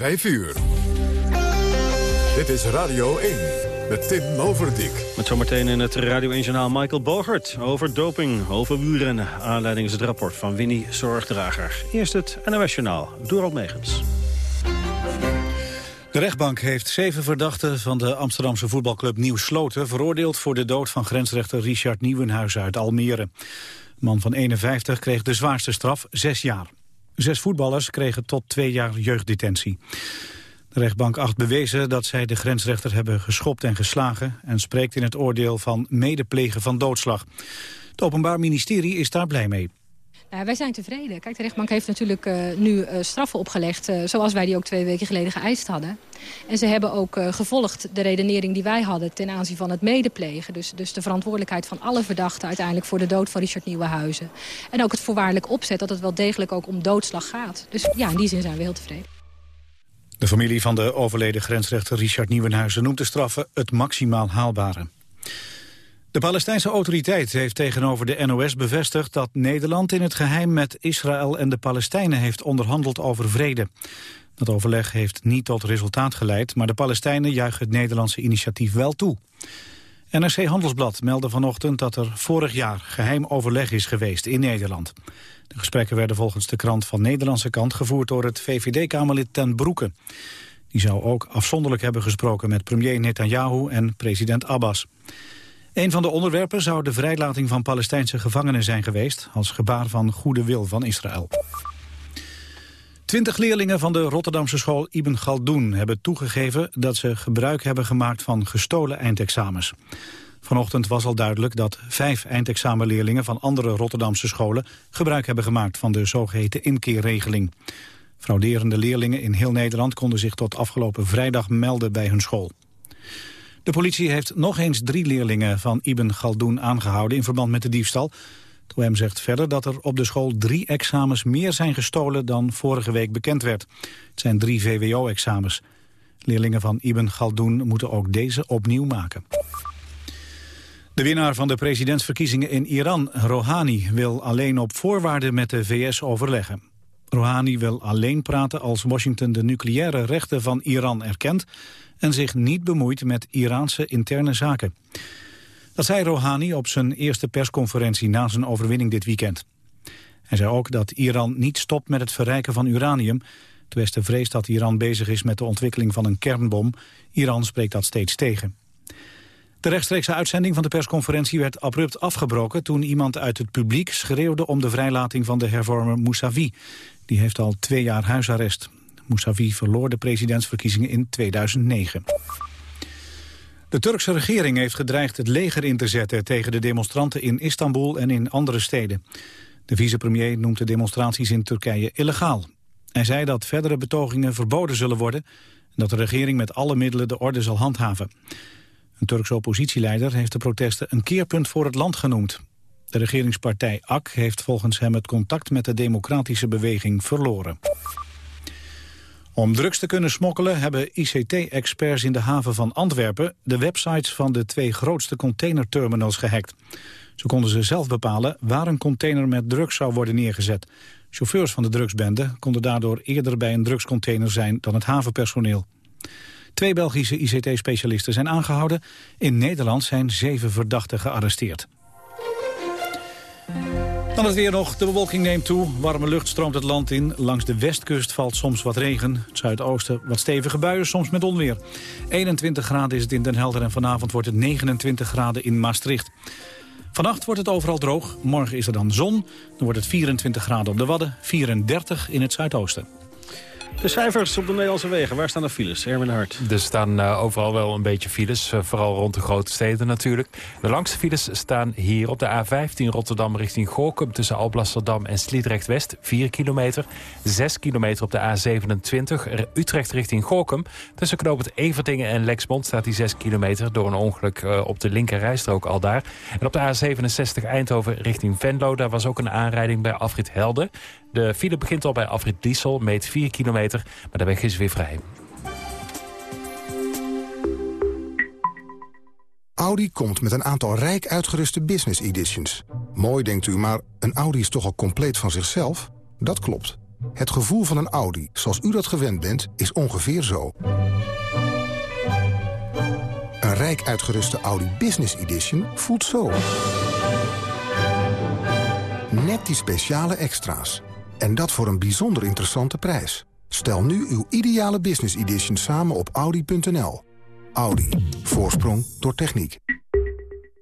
5 uur. Dit is Radio 1 met Tim Overdijk. Met zometeen in het Radio 1-journaal Michael Bogert over doping, over wielrennen. Aanleiding is het rapport van Winnie Zorgdrager. Eerst het NOS-journaal, Dorald Megens. De rechtbank heeft zeven verdachten van de Amsterdamse voetbalclub Nieuw Sloten... veroordeeld voor de dood van grensrechter Richard Nieuwenhuizen uit Almere. De man van 51 kreeg de zwaarste straf, zes jaar. Zes voetballers kregen tot twee jaar jeugddetentie. De rechtbank acht bewezen dat zij de grensrechter hebben geschopt en geslagen... en spreekt in het oordeel van medeplegen van doodslag. Het Openbaar Ministerie is daar blij mee. Nou, wij zijn tevreden. Kijk, de rechtbank heeft natuurlijk uh, nu uh, straffen opgelegd... Zoals wij die ook twee weken geleden geëist hadden. En ze hebben ook gevolgd de redenering die wij hadden... ten aanzien van het medeplegen. Dus, dus de verantwoordelijkheid van alle verdachten... uiteindelijk voor de dood van Richard Nieuwenhuizen. En ook het voorwaardelijk opzet dat het wel degelijk ook om doodslag gaat. Dus ja, in die zin zijn we heel tevreden. De familie van de overleden grensrechter Richard Nieuwenhuizen noemt de straffen het maximaal haalbare. De Palestijnse autoriteit heeft tegenover de NOS bevestigd dat Nederland in het geheim met Israël en de Palestijnen heeft onderhandeld over vrede. Dat overleg heeft niet tot resultaat geleid, maar de Palestijnen juichen het Nederlandse initiatief wel toe. NRC Handelsblad meldde vanochtend dat er vorig jaar geheim overleg is geweest in Nederland. De gesprekken werden volgens de krant van Nederlandse kant gevoerd door het VVD-kamerlid Ten Broeke. Die zou ook afzonderlijk hebben gesproken met premier Netanyahu en president Abbas. Een van de onderwerpen zou de vrijlating van Palestijnse gevangenen zijn geweest... als gebaar van goede wil van Israël. Twintig leerlingen van de Rotterdamse school Ibn Galdoen hebben toegegeven dat ze gebruik hebben gemaakt van gestolen eindexamens. Vanochtend was al duidelijk dat vijf eindexamenleerlingen van andere Rotterdamse scholen gebruik hebben gemaakt van de zogeheten inkeerregeling. Frauderende leerlingen in heel Nederland konden zich tot afgelopen vrijdag melden bij hun school. De politie heeft nog eens drie leerlingen van Ibn Galdoen aangehouden in verband met de diefstal. Het zegt verder dat er op de school drie examens meer zijn gestolen dan vorige week bekend werd. Het zijn drie VWO-examens. Leerlingen van Ibn Galdoen moeten ook deze opnieuw maken. De winnaar van de presidentsverkiezingen in Iran, Rouhani, wil alleen op voorwaarden met de VS overleggen. Rouhani wil alleen praten als Washington de nucleaire rechten van Iran erkent en zich niet bemoeit met Iraanse interne zaken. Dat zei Rouhani op zijn eerste persconferentie na zijn overwinning dit weekend. Hij zei ook dat Iran niet stopt met het verrijken van uranium. Het Westen vreest dat Iran bezig is met de ontwikkeling van een kernbom. Iran spreekt dat steeds tegen. De rechtstreekse uitzending van de persconferentie werd abrupt afgebroken... toen iemand uit het publiek schreeuwde om de vrijlating van de hervormer Mousavi. Die heeft al twee jaar huisarrest. Mousavi verloor de presidentsverkiezingen in 2009. De Turkse regering heeft gedreigd het leger in te zetten tegen de demonstranten in Istanbul en in andere steden. De vicepremier noemt de demonstraties in Turkije illegaal. Hij zei dat verdere betogingen verboden zullen worden en dat de regering met alle middelen de orde zal handhaven. Een Turkse oppositieleider heeft de protesten een keerpunt voor het land genoemd. De regeringspartij AK heeft volgens hem het contact met de democratische beweging verloren. Om drugs te kunnen smokkelen hebben ICT-experts in de haven van Antwerpen de websites van de twee grootste containerterminals gehackt. Zo konden ze zelf bepalen waar een container met drugs zou worden neergezet. Chauffeurs van de drugsbende konden daardoor eerder bij een drugscontainer zijn dan het havenpersoneel. Twee Belgische ICT-specialisten zijn aangehouden. In Nederland zijn zeven verdachten gearresteerd. Dan het weer nog. De bewolking neemt toe. Warme lucht stroomt het land in. Langs de westkust valt soms wat regen. Het zuidoosten wat stevige buien, soms met onweer. 21 graden is het in Den Helder en vanavond wordt het 29 graden in Maastricht. Vannacht wordt het overal droog. Morgen is er dan zon. Dan wordt het 24 graden op de Wadden, 34 in het zuidoosten. De cijfers op de Nederlandse wegen, waar staan de files? Erwin Hart. Er staan uh, overal wel een beetje files, uh, vooral rond de grote steden natuurlijk. De langste files staan hier op de A15 Rotterdam richting Gorkum... tussen Alblasserdam en Sliedrecht-West, 4 kilometer. 6 kilometer op de A27 Utrecht richting Gorkum. Tussen knooppunt Everdingen en Lexmond staat die 6 kilometer... door een ongeluk op de linker rijstrook al daar. En op de A67 Eindhoven richting Venlo... daar was ook een aanrijding bij Afrit Helden. De file begint al bij Afrit Diesel, meet 4 kilometer, maar de weg is weer vrij. Audi komt met een aantal rijk uitgeruste business editions. Mooi denkt u, maar een Audi is toch al compleet van zichzelf? Dat klopt. Het gevoel van een Audi, zoals u dat gewend bent, is ongeveer zo. Een rijk uitgeruste Audi Business Edition voelt zo. Net die speciale extra's. En dat voor een bijzonder interessante prijs. Stel nu uw ideale Business Edition samen op Audi.nl. Audi. Voorsprong door techniek.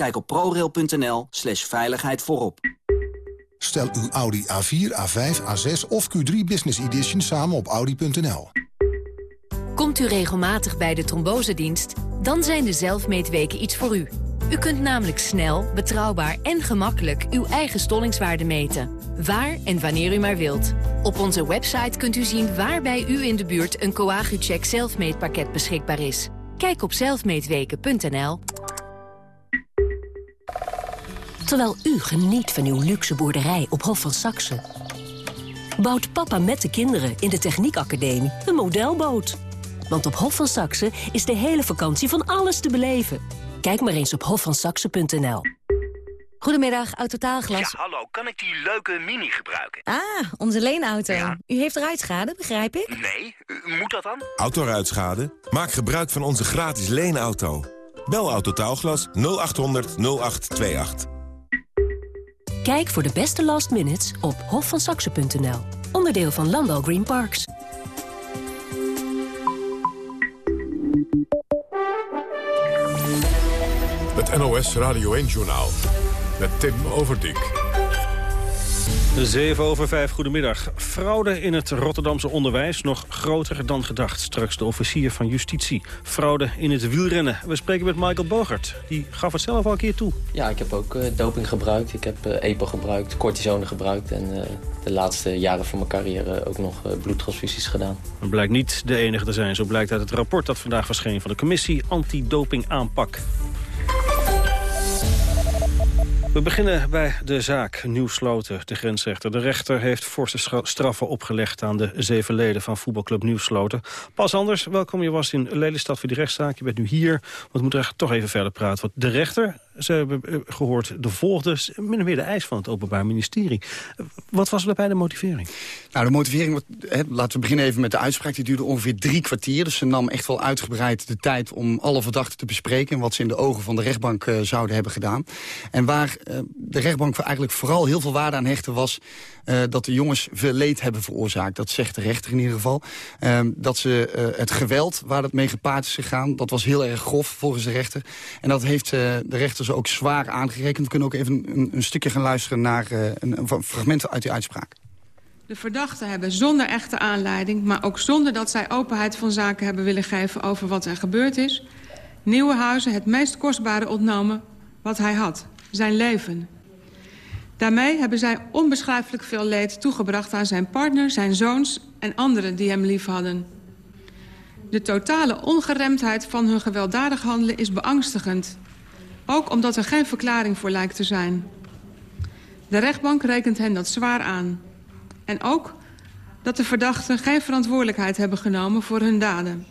Kijk op prorail.nl slash veiligheid voorop. Stel uw Audi A4, A5, A6 of Q3 Business Edition samen op Audi.nl. Komt u regelmatig bij de trombosedienst? Dan zijn de zelfmeetweken iets voor u. U kunt namelijk snel, betrouwbaar en gemakkelijk uw eigen stollingswaarde meten. Waar en wanneer u maar wilt. Op onze website kunt u zien waar bij u in de buurt een Coagucheck zelfmeetpakket beschikbaar is. Kijk op zelfmeetweken.nl. Terwijl u geniet van uw luxe boerderij op Hof van Saxe... bouwt papa met de kinderen in de Techniekacademie een modelboot. Want op Hof van Saxe is de hele vakantie van alles te beleven. Kijk maar eens op hofvansaxe.nl. Goedemiddag, Autotaalglas. Ja, hallo. Kan ik die leuke Mini gebruiken? Ah, onze leenauto. Ja. U heeft ruitschade, begrijp ik? Nee, u- moet dat dan? Autoruitschade? Maak gebruik van onze gratis leenauto. Bel Autotaalglas 0800 0828. Kijk voor de beste last minutes op hofvansaxe.nl. Onderdeel van Landal Green Parks. Het NOS Radio 1-journaal. Met Tim Overdijk. 7 over 5, goedemiddag. Fraude in het Rotterdamse onderwijs nog groter dan gedacht. Straks de officier van justitie. Fraude in het wielrennen. We spreken met Michael Bogert. Die gaf het zelf al een keer toe. Ja, ik heb ook eh, doping gebruikt. Ik heb eh, EPO gebruikt, cortisone gebruikt... en eh, de laatste jaren van mijn carrière ook nog bloedtransfusies gedaan. Het blijkt niet de enige te zijn. Zo blijkt uit het rapport dat vandaag verscheen van de commissie Antidoping Aanpak. We beginnen bij de zaak Nieuwsloten, de grensrechter. De rechter heeft forse straffen opgelegd aan de zeven leden van voetbalclub Nieuwsloten. Pas Anders, welkom. Je was in Lelystad voor die rechtszaak. Je bent nu hier, want we moeten toch even verder praten. Want de rechter, ze hebben eh, gehoord, de volgde s- min of meer de eis van het Openbaar Ministerie. Wat was daarbij de motivering? Nou, de motivering, hè, laten we beginnen even met de uitspraak. Die duurde ongeveer drie kwartier. Dus ze nam echt wel uitgebreid de tijd om alle verdachten te bespreken... en wat ze in de ogen van de rechtbank eh, zouden hebben gedaan. En waar eh, de rechtbank eigenlijk vooral heel veel waarde aan hechtte... was dat de jongens veel leed hebben veroorzaakt. Dat zegt de rechter in ieder geval. Ehm, dat ze het geweld waar dat mee gepaard is gegaan... dat was heel erg grof volgens de rechter. En dat heeft de rechter ze ook zwaar aangerekend. We kunnen ook even een, een stukje gaan luisteren naar eh, een, een fragment uit die uitspraak. De verdachten hebben zonder echte aanleiding, maar ook zonder dat zij openheid van zaken hebben willen geven over wat er gebeurd is, Nieuwenhuizen het meest kostbare ontnomen wat hij had, zijn leven. Daarmee hebben zij onbeschrijfelijk veel leed toegebracht aan zijn partner, zijn zoons en anderen die hem lief hadden. De totale ongeremdheid van hun gewelddadig handelen is beangstigend. Ook omdat er geen verklaring voor lijkt te zijn. De rechtbank rekent hen dat zwaar aan. En ook dat de verdachten geen verantwoordelijkheid hebben genomen voor hun daden.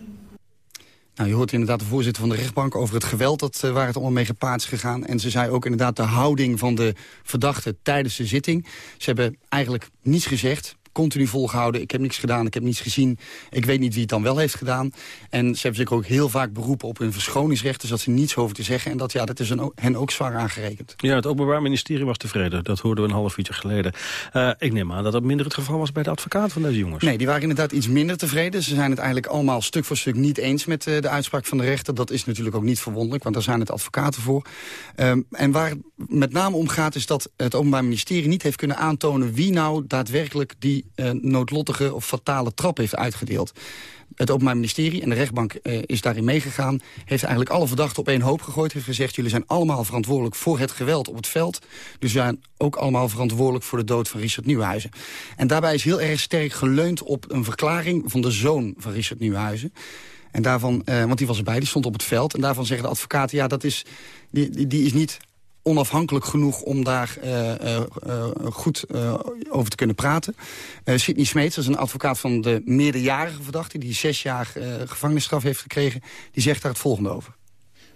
Nou, je hoort inderdaad de voorzitter van de rechtbank over het geweld dat, eh, waar het allemaal mee gepaard is gegaan. En ze zei ook inderdaad de houding van de verdachte tijdens de zitting. Ze hebben eigenlijk niets gezegd, continu volgehouden. Ik heb niks gedaan, ik heb niets gezien. Ik weet niet wie het dan wel heeft gedaan. En ze hebben zich ook heel vaak beroepen op hun verschoningsrecht... dus dat ze niets hoeven te zeggen. En dat, ja, dat is hen ook, zwaar aangerekend. Ja, het Openbaar Ministerie was tevreden. Dat hoorden we een half uurtje geleden. Eh, ik neem aan dat dat minder het geval was bij de advocaat van deze jongens. Nee, die waren inderdaad iets minder tevreden. Ze zijn het eigenlijk allemaal stuk voor stuk niet eens met eh, de uitspraak van de rechter. Dat is natuurlijk ook niet verwonderlijk, want daar zijn het advocaten voor. Ehm, en waar het met name om gaat is dat het Openbaar Ministerie niet heeft kunnen aantonen... wie nou daadwerkelijk die noodlottige of fatale trap heeft uitgedeeld. Het Openbaar Ministerie en de rechtbank uh, is daarin meegegaan... heeft eigenlijk alle verdachten op één hoop gegooid. Heeft gezegd, jullie zijn allemaal verantwoordelijk voor het geweld op het veld. Dus zijn ook allemaal verantwoordelijk voor de dood van Richard Nieuwenhuizen. En daarbij is heel erg sterk geleund op een verklaring van de zoon van Richard Nieuwenhuizen. En daarvan, uh, want die was erbij, die stond op het veld. En daarvan zeggen de advocaten, ja, dat is, die, die, die is niet onafhankelijk genoeg om daar uh, uh, goed over te kunnen praten. Sidney Smeets, dat is een advocaat van de meerderjarige verdachte... die zes jaar gevangenisstraf heeft gekregen, die zegt daar het volgende over.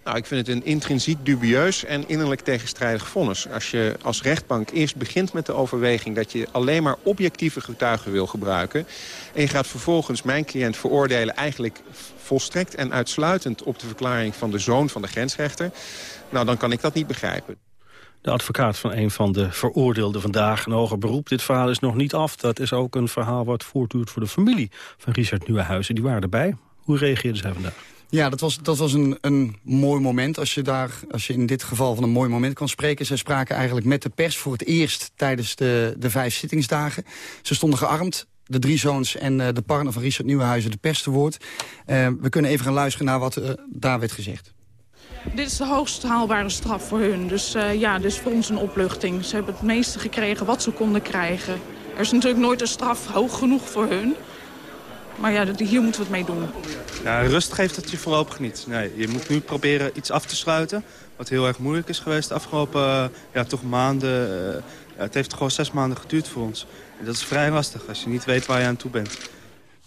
Nou, ik vind het een intrinsiek dubieus en innerlijk tegenstrijdig vonnis. Als je als rechtbank eerst begint met de overweging... dat je alleen maar objectieve getuigen wil gebruiken... en je gaat vervolgens mijn cliënt veroordelen... eigenlijk volstrekt en uitsluitend op de verklaring van de zoon van de grensrechter... nou, dan kan ik dat niet begrijpen. De advocaat van een van de veroordeelden vandaag een hoger beroep. Dit verhaal is nog niet af. Dat is ook een verhaal wat voortduurt voor de familie van Richard Nieuwenhuizen. Die waren erbij. Hoe reageerden zij vandaag? Ja, dat was, dat was een, een mooi moment. Als je, daar, als je in dit geval van een mooi moment kan spreken. Zij spraken eigenlijk met de pers voor het eerst tijdens de, de vijf zittingsdagen. Ze stonden gearmd de drie zoons en uh, de partner van Richard Nieuwenhuizen de pers te woord. Uh, we kunnen even gaan luisteren naar wat uh, daar werd gezegd. Dit is de hoogst haalbare straf voor hun. Dus uh, ja, dit is voor ons een opluchting. Ze hebben het meeste gekregen wat ze konden krijgen. Er is natuurlijk nooit een straf hoog genoeg voor hun. Maar ja, hier moeten we het mee doen. Ja, rust geeft het je voorlopig niet. Nee, je moet nu proberen iets af te sluiten. Wat heel erg moeilijk is geweest de afgelopen uh, ja, toch maanden. Ja, het heeft gewoon zes maanden geduurd voor ons. En dat is vrij lastig als je niet weet waar je aan toe bent.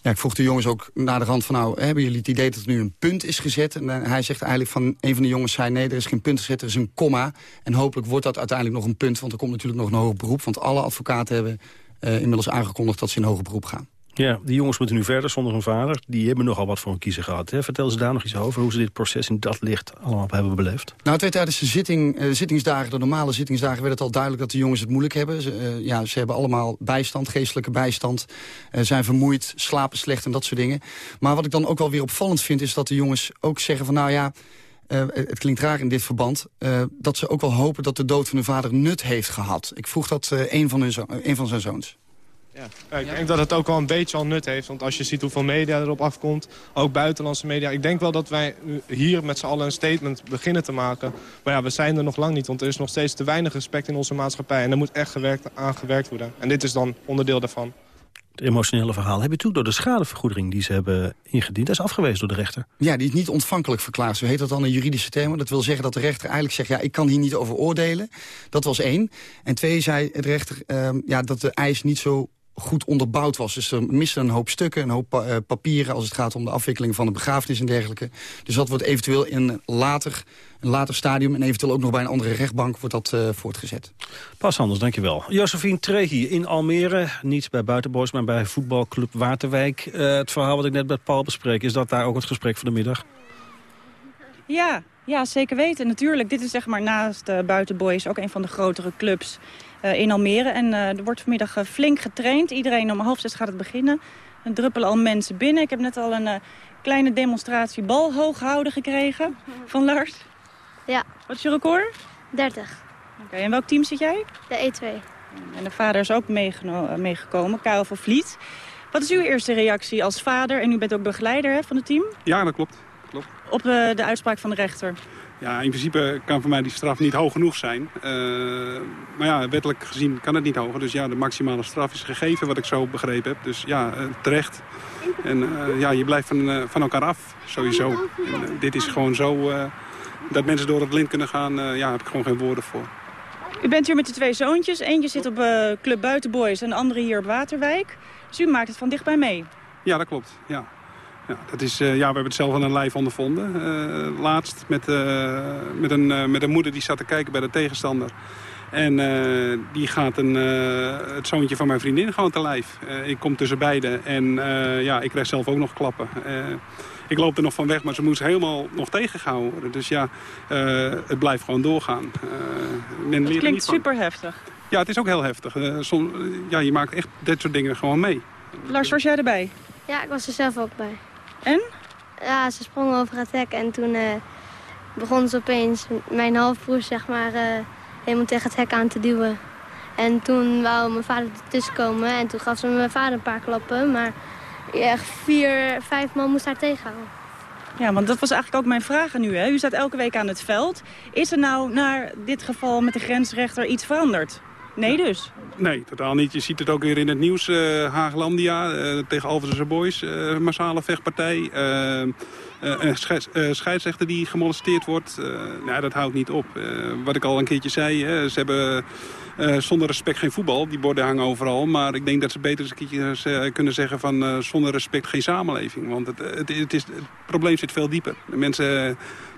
Ja, ik vroeg de jongens ook naar de rand van... nou, hebben jullie het idee dat er nu een punt is gezet? En uh, hij zegt eigenlijk van... een van de jongens zei... nee, er is geen punt gezet, er is een komma. En hopelijk wordt dat uiteindelijk nog een punt... want er komt natuurlijk nog een hoger beroep. Want alle advocaten hebben uh, inmiddels aangekondigd... dat ze in hoger beroep gaan. Ja, die jongens moeten nu verder zonder hun vader. Die hebben nogal wat voor een kiezer gehad. Hè? Vertel ze daar nog iets over, hoe ze dit proces in dat licht allemaal hebben beleefd. Nou, tijdens de zitting, uh, zittingsdagen, de normale zittingsdagen... werd het al duidelijk dat de jongens het moeilijk hebben. Ze, uh, ja, ze hebben allemaal bijstand, geestelijke bijstand. Uh, zijn vermoeid, slapen slecht en dat soort dingen. Maar wat ik dan ook wel weer opvallend vind... is dat de jongens ook zeggen van, nou ja... Het klinkt raar in dit verband, dat ze ook wel hopen dat de dood van hun vader nut heeft gehad. Ik vroeg dat een, van hun een van zijn zoons. Ja. Ik denk dat het ook wel een beetje al nut heeft. Want als je ziet hoeveel media erop afkomt, ook buitenlandse media. Ik denk wel dat wij hier met z'n allen een statement beginnen te maken. Maar ja, we zijn er nog lang niet. Want er is nog steeds te weinig respect in onze maatschappij. En er moet echt gewerkt, aan gewerkt worden. En dit is dan onderdeel daarvan. Het emotionele verhaal heb je toe door de schadevergoeding die ze hebben ingediend. Dat is afgewezen door de rechter. Ja, die is niet ontvankelijk verklaard. Zo heet dat dan een juridische term. Dat wil zeggen dat de rechter eigenlijk zegt... ja, ik kan hier niet over oordelen. Dat was één. En twee zei de rechter uh, ja, dat de eis niet zo goed onderbouwd was. Dus er missen een hoop stukken, een hoop uh, papieren... als het gaat om de afwikkeling van de begrafenis en dergelijke. Dus dat wordt eventueel in een later, een later stadium... en eventueel ook nog bij een andere rechtbank wordt dat uh, voortgezet. Pas anders, dankjewel. Josephine Trehi in Almere. Niet bij Buitenboys, maar bij voetbalclub Waterwijk. Uh, het verhaal wat ik net met Paul bespreek... is dat daar ook het gesprek van de middag? Ja, ja, zeker weten. Natuurlijk, dit is zeg maar naast uh, Buitenboys ook een van de grotere clubs in Almere. En uh, er wordt vanmiddag flink getraind. Iedereen om half zes gaat het beginnen. Er druppelen al mensen binnen. Ik heb net al een kleine demonstratie bal hoog houden gekregen van Lars. Ja. Wat is je record? 30. Oké, okay, en welk team zit jij? De E2. En de vader is ook meegekomen, Karel van Vliet. Wat is uw eerste reactie als vader? En u bent ook begeleider hè, van het team? Ja, dat klopt. klopt. Op uh, de uitspraak van de rechter? Ja, in principe kan voor mij die straf niet hoog genoeg zijn. Uh, maar ja, wettelijk gezien kan het niet hoger. Dus ja, de maximale straf is gegeven, wat ik zo begrepen heb. Dus ja, uh, terecht. En uh, ja, je blijft van, van elkaar af, sowieso. En, dit is gewoon zo... dat mensen door het lint kunnen gaan, ja, heb ik gewoon geen woorden voor. U bent hier met de twee zoontjes. Eentje zit op Club Buitenboys en de andere hier op Waterwijk. Dus u maakt het van dichtbij mee? Ja, dat klopt. Ja. Ja, dat is, uh, ja, we hebben het zelf aan een lijf ondervonden. Uh, laatst met, uh, met, een, met een moeder die zat te kijken bij de tegenstander. En die gaat een, het zoontje van mijn vriendin gewoon te lijf. ik kom tussen beiden en ja, ik krijg zelf ook nog klappen. ik loop er nog van weg, maar ze moest helemaal nog tegengehouden worden. Dus ja, het blijft gewoon doorgaan. men het klinkt super heftig. Ja, het is ook heel heftig. Som, ja, je maakt echt dit soort dingen gewoon mee. Lars, was jij erbij? Ja, ik was er zelf ook bij. En? Ja, ze sprongen over het hek en toen uh, begon ze opeens mijn halfbroer zeg maar uh, helemaal tegen het hek aan te duwen. En toen wou mijn vader ertussen komen en toen gaf ze mijn vader een paar klappen. Maar echt vier, vijf man moest haar tegenhouden. Ja, want dat was eigenlijk ook mijn vraag aan u. Hè? U staat elke week aan het veld. Is er nou naar dit geval met de grensrechter iets veranderd? Nee dus? Nee, totaal niet. Je ziet het ook weer in het nieuws. Uh, Haaglandia uh, tegen Alphense Boys, uh, massale vechtpartij. een scheidsrechter die gemolesteerd wordt. nou, dat houdt niet op. wat ik al een keertje zei, ze hebben zonder respect geen voetbal. Die borden hangen overal. Maar ik denk dat ze beter eens een keertje kunnen zeggen van zonder respect geen samenleving. Want het, het, het, is, het probleem zit veel dieper. De mensen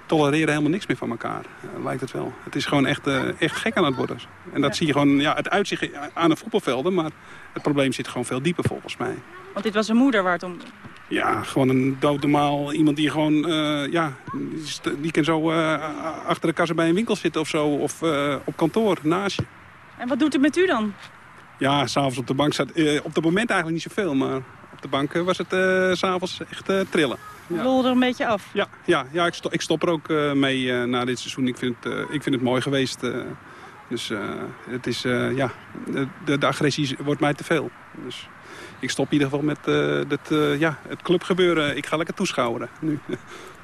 tolereren helemaal niks meer van elkaar, uh, lijkt het wel. Het is gewoon echt, uh, echt gek aan het worden. En dat zie je gewoon, ja, het uitzicht aan de voetbalvelden... maar het probleem zit gewoon veel dieper volgens mij. Want dit was een moeder waar het om... Ja, gewoon een doodnormaal iemand die gewoon, uh, ja, die kan zo achter de kassa bij een winkel zitten of zo. Of op kantoor, naast je. En wat doet het met u dan? Ja, s'avonds op de bank staat, op het moment eigenlijk niet zoveel, maar op de bank was het s s'avonds echt trillen. Ja. Lol er een beetje af? Ja, ja, ja ik, stop, ik stop er ook uh, mee uh, na dit seizoen. Ik vind het, uh, ik vind het mooi geweest. dus het is, ja, de, de, agressie wordt mij te veel. Dus ik stop in ieder geval met het, ja, het clubgebeuren. Ik ga lekker toeschouwen nu.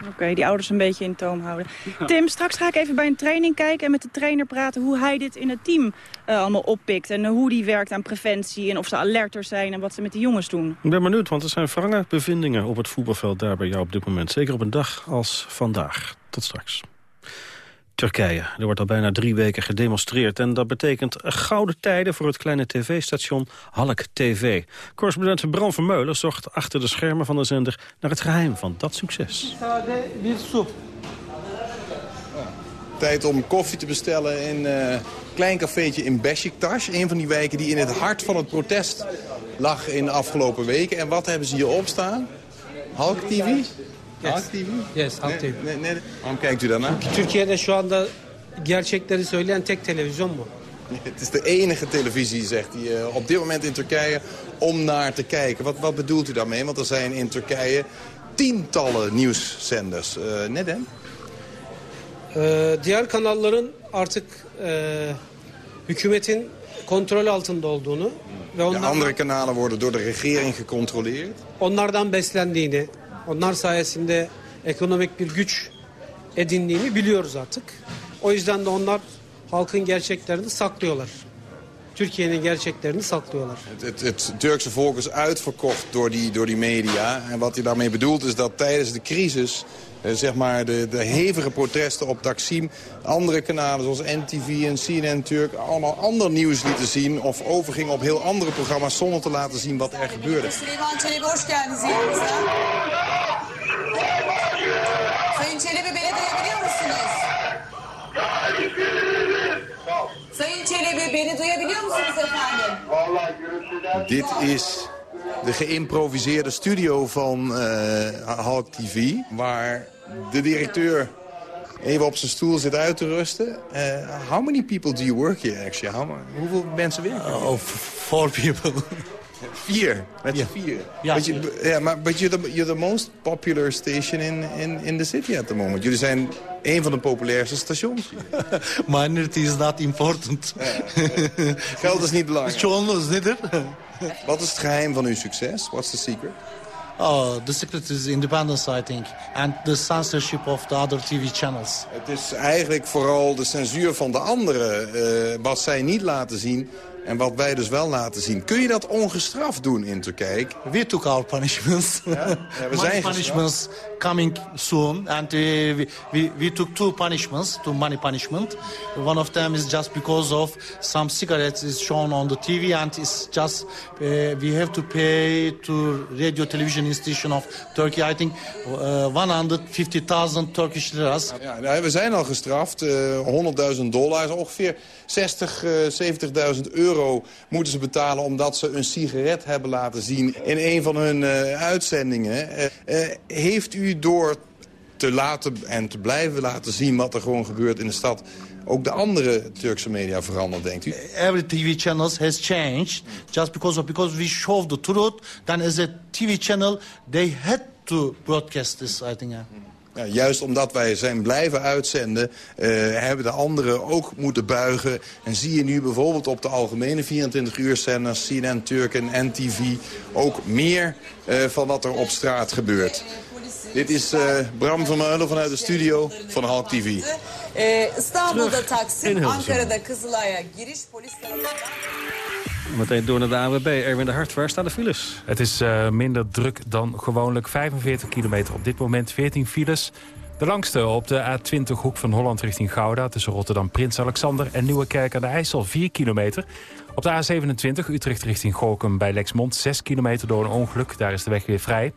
Oké, die ouders een beetje in toom houden. Tim, straks ga ik even bij een training kijken en met de trainer praten... hoe hij dit in het team uh, allemaal oppikt. En uh, hoe die werkt aan preventie en of ze alerter zijn... en wat ze met de jongens doen. Ik ben benieuwd, want er zijn wrange bevindingen op het voetbalveld daar bij jou op dit moment. Zeker op een dag als vandaag. Tot straks. Turkije. Er wordt al bijna drie weken gedemonstreerd... en dat betekent gouden tijden voor het kleine tv-station Halk TV. Correspondent Bram Vermeulen zocht achter de schermen van de zender... naar het geheim van dat succes. Tijd om koffie te bestellen in een uh, klein cafeetje in Beşiktaş. Een van die wijken die in het hart van het protest lag in de afgelopen weken. En wat hebben ze hier opstaan? Halk TV? Yes. Halk TV? Yes, Halk TV. Ne, ne, waarom kijkt u daarnaar? Türkiye'de şu anda gerçekleri söyleyen tek televizyon bu. Het is de enige televisie, zegt hij, uh, op dit moment in Turkije om naar te kijken. Wat, wat bedoelt u daarmee? Want er zijn in Turkije tientallen nieuwszenders. Uh, neden? Ee, diğer kanalların artık e, hükümetin kontrol altında olduğunu ve De andere kanalen worden door de regering gecontroleerd. onlardan beslendiğini, onlar sayesinde ekonomik bir güç edindiğini biliyoruz artık. O yüzden de onlar halkın gerçeklerini saklıyorlar. Türkiye'nin gerçeklerini saklıyorlar. Het, het, het Turkse volk is uitverkocht door die, door die media. En wat hij daarmee bedoelt is dat tijdens de crisis... Eh, zeg maar de, de hevige protesten op Taksim... andere kanalen zoals NTV en CNN Turk... allemaal ander nieuws lieten zien... of overgingen op heel andere programma's... zonder te laten zien wat er gebeurde. Dit is de geïmproviseerde studio van uh, Halk TV... waar de directeur even op zijn stoel zit uit te rusten. Uh, how many people do you work here, actually? How, hoeveel mensen werken hier? Oh, four people. Vier, met z'n vier. Ja, but, you, yeah, maar but you're the, you're the most popular station in, in, in the city at the moment. Jullie zijn een van de populairste stations. Minority is not important. Geld is niet belangrijk. Çoğunluğu is nedir? Wat is het geheim van uw succes? What's the secret? Oh, the secret is independence, I think. And the censorship of the other TV channels. Het is eigenlijk vooral de censuur van de anderen. Uh, wat zij niet laten zien en wat wij dus wel laten zien. Kun je dat ongestraft doen in Turkije? We took our punishments. Ja? Ja, we zijn punishments coming soon. And we, we, we took two punishments, two money punishment. One of them is just because of some cigarettes is shown on the TV. And it's just, uh, we have to pay to radio television institution of Turkey, I think, uh, 150.000 Turkish liras. Ja, nou, we zijn al gestraft. Uh, 100.000 dollar, ongeveer 60, uh, 70.000 euro moeten ze betalen... omdat ze een sigaret hebben laten zien in een van hun uh, uitzendingen. Uh, heeft u door te laten en te blijven laten zien wat er gewoon gebeurt in de stad... ook de andere Turkse media veranderd, denkt u? Every TV channel has changed. Just because of because we show the truth, then as a TV channel, they had to broadcast this, I think. Juist omdat wij zijn blijven uitzenden, uh, hebben de anderen ook moeten buigen. En zie je nu bijvoorbeeld op de algemene 24-uur-zenders, CNN, Turk en NTV... ook meer uh, van wat er op straat gebeurt. Dit is uh, Bram van Meulen vanuit de studio van Halk TV. İstanbul'da Taksim, Ankara'da Kızılay'a giriş polis Meteen door naar de AWB. Erwin de Hart, waar staan de files? Het is uh, minder druk dan gewoonlijk. 45 kilometer op dit moment, 14 files. De langste op de A20 hoek van Holland richting Gouda... tussen Rotterdam Prins Alexander en Nieuwekerk aan de IJssel, 4 kilometer. Op de A27 Utrecht richting Gorkum bij Lexmond, 6 kilometer door een ongeluk. Daar is de weg weer vrij.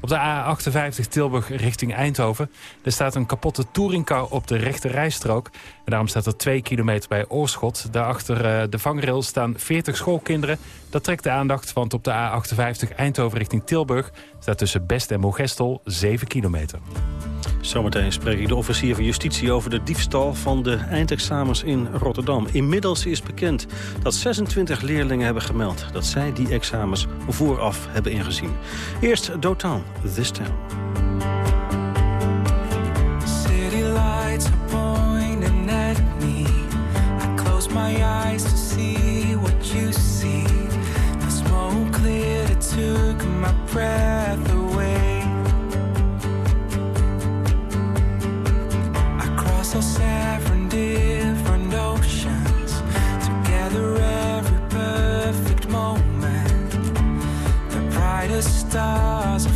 Op de A58 Tilburg richting Eindhoven. Er staat een kapotte touringcar op de rechte rijstrook. En daarom staat er 2 kilometer bij Oorschot. Daarachter uh, de vangrail staan 40 schoolkinderen. Dat trekt de aandacht, want op de A58 Eindhoven richting Tilburg... staat tussen Best en Mogestel 7 kilometer. Zometeen spreek ik de officier van justitie over de diefstal van de eindexamens in Rotterdam. Inmiddels is bekend dat 26 leerlingen hebben gemeld dat zij die examens vooraf hebben ingezien. Eerst Downtown, This Town. The breath. So seven different oceans. Together every perfect moment. The brightest stars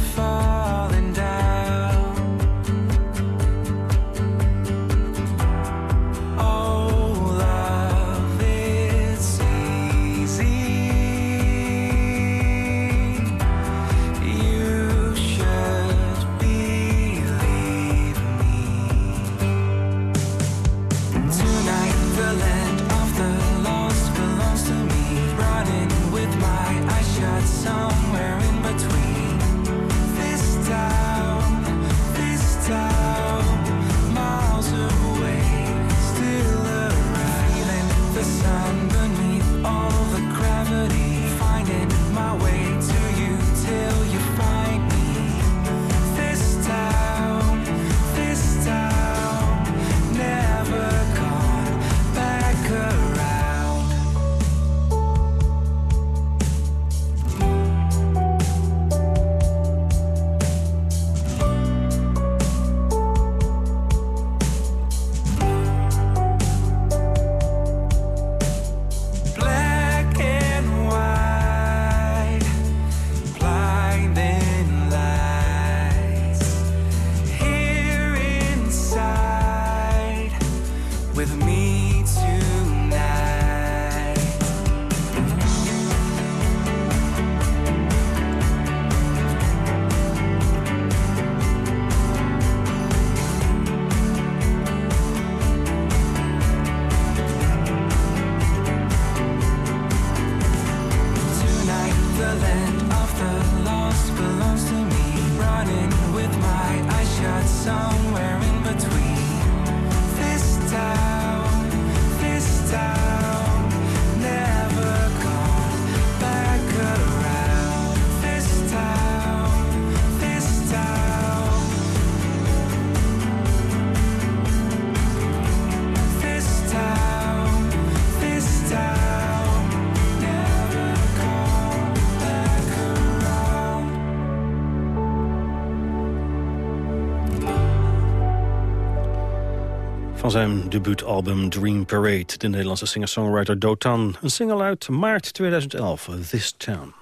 zijn debuutalbum Dream Parade, de Nederlandse singer-songwriter Dotan. Een single uit maart 2011, This Town.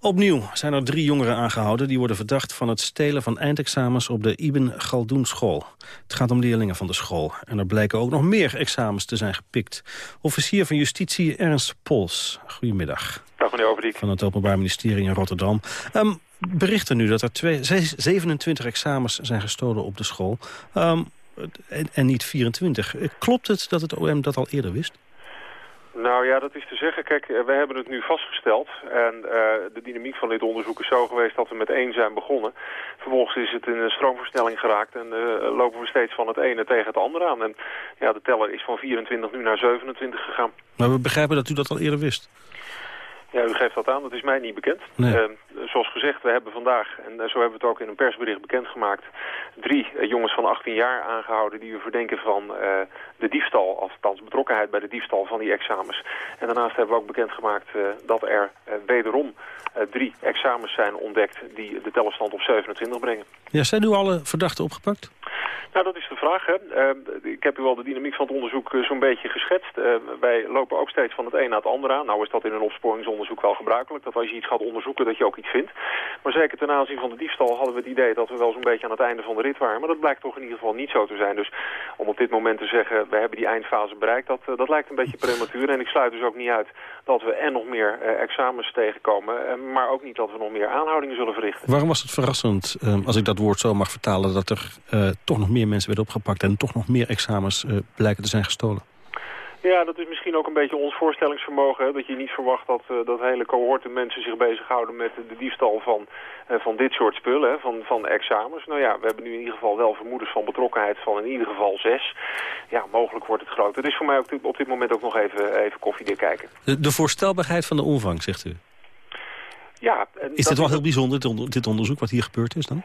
Opnieuw zijn er drie jongeren aangehouden... die worden verdacht van het stelen van eindexamens op de Ibn Galdoen school. Het gaat om leerlingen van de school. En er blijken ook nog meer examens te zijn gepikt. Officier van Justitie Ernst Pols. Goedemiddag. Dag meneer Overdiek. Van het Openbaar Ministerie in Rotterdam. Ehm, berichten nu dat er twee, zes- 27 examens zijn gestolen op de school. Ehm, en, en niet 24. Klopt het dat het OM dat al eerder wist? Nou ja, dat is te zeggen. Kijk, eh, wij hebben het nu vastgesteld. En eh, de dynamiek van dit onderzoek is zo geweest dat we met één zijn begonnen. Vervolgens is het in een stroomversnelling geraakt en eh, lopen we steeds van het ene tegen het andere aan. En ja, de teller is van 24 nu naar 27 gegaan. Maar we begrijpen dat u dat al eerder wist. Ja, u geeft dat aan. Dat is mij niet bekend. Nee. Eh, zoals gezegd, we hebben vandaag, en zo hebben we het ook in een persbericht bekendgemaakt, drie eh, jongens van 18 jaar aangehouden die we verdenken van eh, de diefstal, althans betrokkenheid bij de diefstal van die examens. En daarnaast hebben we ook bekendgemaakt eh, dat er wederom drie examens zijn ontdekt die de tellerstand op 27 brengen. Ja, zijn nu alle verdachten opgepakt? Nou, dat is de vraag. Hè. Eh, ik heb u al de dynamiek van het onderzoek eh, zo'n beetje geschetst. Eh, wij lopen ook steeds van het een naar het andere aan. Nou is dat in een opsporingsonderzoek wel gebruikelijk. Dat als je iets gaat onderzoeken, dat je ook iets vindt. Maar zeker ten aanzien van de diefstal hadden we het idee dat we wel zo'n beetje aan het einde van de rit waren. Maar dat blijkt toch in ieder geval niet zo te zijn. Dus om op dit moment te zeggen, we hebben die eindfase bereikt, dat, eh, dat lijkt een beetje prematuur. En ik sluit dus ook niet uit dat we en nog meer eh, examens tegenkomen, maar ook niet dat we nog meer aanhoudingen zullen verrichten. Waarom was het verrassend, eh, als ik dat woord zo mag vertalen... dat er toch nog meer mensen werden opgepakt... en toch nog meer examens eh, blijken te zijn gestolen? Ja, dat is misschien ook een beetje ons voorstellingsvermogen. Hè? Dat je niet verwacht dat, eh, dat hele cohorten mensen zich bezighouden met de diefstal van, eh, van dit soort spullen, hè? Van, van examens. Nou ja, we hebben nu in ieder geval wel vermoedens van betrokkenheid van in ieder geval zes. Ja, mogelijk wordt het groter. Het is voor mij ook dit- op dit moment ook nog even, even koffiedik kijken. De, de voorstelbaarheid van de omvang, zegt u. Ja, Is dit wel heel bijzonder, dit, onder- dit onderzoek, wat hier gebeurd is dan?